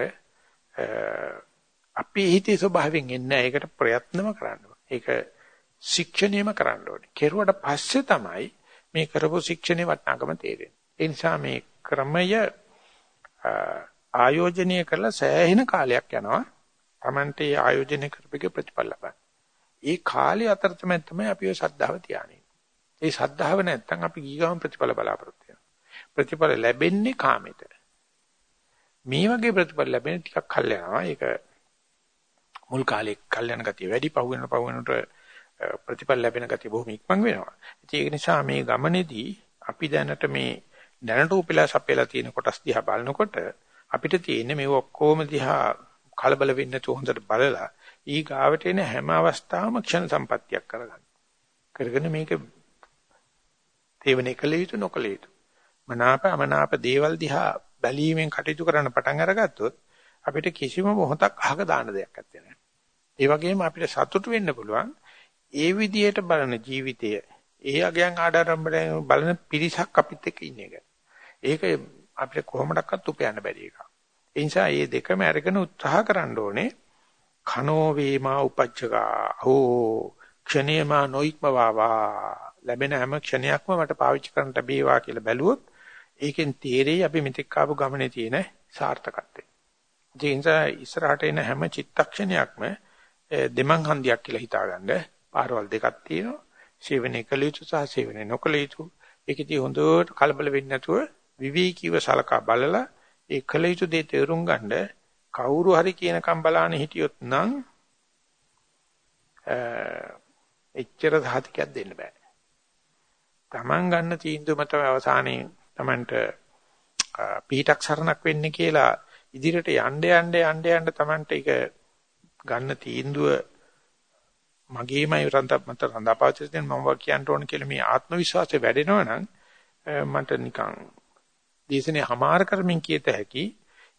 අපි හිතේ ස්වභාවයෙන් එන්නේ ඒකට ප්‍රයත්නම කරන්න ඒක ශික්ෂණයම කරන්න ඕනේ. කෙරුවට පස්සේ තමයි මේ කරපු ශික්ෂණේ වටිනාකම තේරෙන්නේ. ඒ නිසා මේ ක්‍රමය ආයෝජනය කරලා සෑහෙන කාලයක් යනවා. Tamante ආයෝජනය කරපෙක ප්‍රතිඵල ලබන්න. ඒ කාලය අතර තමයි තමයි අපි ඔය ශ්‍රද්ධාව තියානේ. ඒ ශ්‍රද්ධාව නැත්තම් අපි ගීගම ප්‍රතිඵල බලාපොරොත්තු වෙනවා. ප්‍රතිඵල ලැබෙන්නේ කාමෙට. මේ වගේ ප්‍රතිඵල ලැබෙන ටිකක් කල් යනවා. ඒක මුල් කාලේ කල් යන ගතිය වැඩි පහු වෙන පහු වෙනට ප්‍රතිඵල ලැබෙන ගතිය බොහොම ඉක්මන් වෙනවා. ඒක නිසා මේ ගමනේදී අපි දැනට මේ දැනට උපලා සපයලා තියෙන කොටස් දිහා බලනකොට අපිට තියෙන්නේ මේ ඔක්කොම දිහා කලබල වෙන්නේ නැතුව හොඳට බලලා ඊ ගාවට එන හැම අවස්ථාවම ක්ෂණ සම්පත්තියක් කරගන්න. කරගෙන මේක තේවනේ කළ යුතු නොකළ යුතු. මනාප අමනාප දේවල් දිහා බැලීමෙන් කටයුතු කරන්න පටන් අරගත්තොත් අපිට කිසිම මොහොතක් අහක දාන්න දෙයක් නැත්තේ. ඒ වගේම අපිට සතුටු වෙන්න පුළුවන් ඒ විදියට බලන ජීවිතය ඒ අගයන් ආඩාරම්බරෙන් බලන පිරිසක් අපිත් එක්ක ඉන්න එක. ඒක අපිට කොහොමඩක්වත් උපයන්න බැරි එකක්. ඒ නිසා මේ දෙකම අරගෙන උත්සාහ කරන්න ඕනේ. කනෝ වේමා උපච්චකා හෝ ක්ෂණේමා නොයික්මවාවා ලැබෙන හැම ක්ෂණයක්ම මට පාවිච්චි කරන්න ලැබේවා කියලා බැලුවොත් ඒකෙන් තේරෙයි අපි මෙතෙක් ආපු ගමනේ තියෙන සාර්ථකත්වය. ඒ නිසා ඉස්සරහට එන හැම චිත්තක්ෂණයක්ම දෙමන් හන්දියක් කියලා හිතාගන්න පාරවල් දෙකක් තියෙනවා. සේවනයේ කළ යුතු සහ සේවනයේ නොකළ යුතු. ඒකදී හොඳට කලබල වෙන්නේ නැතුව විවේකීව සලකා බලලා ඒ කළ යුතු දේ තේරුම් ගන්න කවුරු හරි කියනකම් බලාන හිටියොත් නම් එච්චර සාතිකයක් දෙන්න බෑ. Taman ගන්න තීන්දුව මත අවසානයේ Tamanට පිටක් සරණක් වෙන්නේ කියලා ඉදිරියට යන්න යන්න යන්න යන්න Tamanට ඒක ගන්න තීන්දුව මගේමයි මත රඳාපවතින දෙන මම වා කියන්න ඕන කියලා මේ ආත්ම විශ්වාසය වැඩෙනවා නම් මට නිකන් දේශනේ හමාර කරමින් කියත හැකි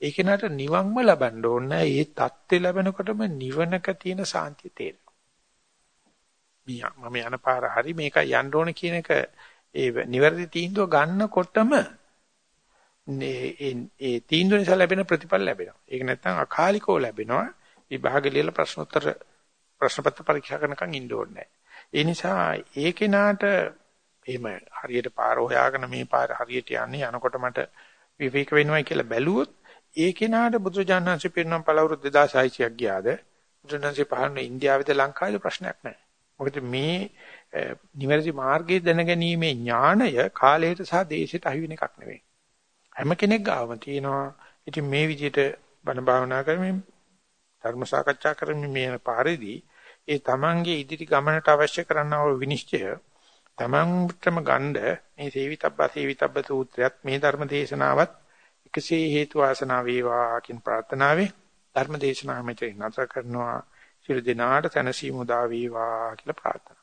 ඒක නට නිවන්ම ලබන්න ඕන. ඒ தත්ත්වය ලැබෙනකොටම නිවනක තියෙන සාන්තිය තේරෙනවා. මම යන පාර හරි මේක යන්න ඕන කියන එක ඒ නිවැරදි තීන්දුව ගන්නකොටම ඒ තීන්දුව නිසා ලැබෙන ප්‍රතිඵල ලැබෙනවා. ඒක නැත්නම් අකාලිකව ලැබෙනවා. විභාග ලියලා ප්‍රශ්නෝත්තර ප්‍රශ්න පත්‍ර පරීක්ෂා කරනකම් ඉන්න ඕනේ ඒ නිසා ඒ කෙනාට එහෙම හරියට පාර හොයාගෙන මේ පාර හරියට යන්නේ යනකොට මට විවේක වෙනවයි කියලා බැලුවොත් ඒ කෙනාට බුදුජානනාංශ පිරිනම් පළවුරු 2600ක් ගියාද බුදුජානනාංශ පහළ ඉන්දියාවේද ලංකාවේද ප්‍රශ්නයක් නැහැ. මොකද මේ නිවැරදි මාර්ගයේ දැනගැනීමේ ඥාණය කාලයට සහ දේශයට අහිවින එකක් නෙවෙයි. හැම කෙනෙක් ගාවම තියෙනවා. ඉතින් මේ විදිහට බණ භාවනා කරමින් ධර්ම සාකච්ඡා කරමින් මේ පාරේදී ඒ තමන්ගේ ඉදිරි ගමනට අවශ්‍ය කරනා වූ විනිශ්චය තමන්ටම ගන්න මේ සේවිතබ්බා සේවිතබ්බ සූත්‍රයත් මේ ධර්ම දේශනාවත් එකසේ හේතු වාසනා වේවා කියන ප්‍රාර්ථනාවෙන් ධර්ම දේශනාව මෙතන නතර කරනවා. සියලු දෙනාට සැනසීම උදා වේවා කියලා ප්‍රාර්ථනා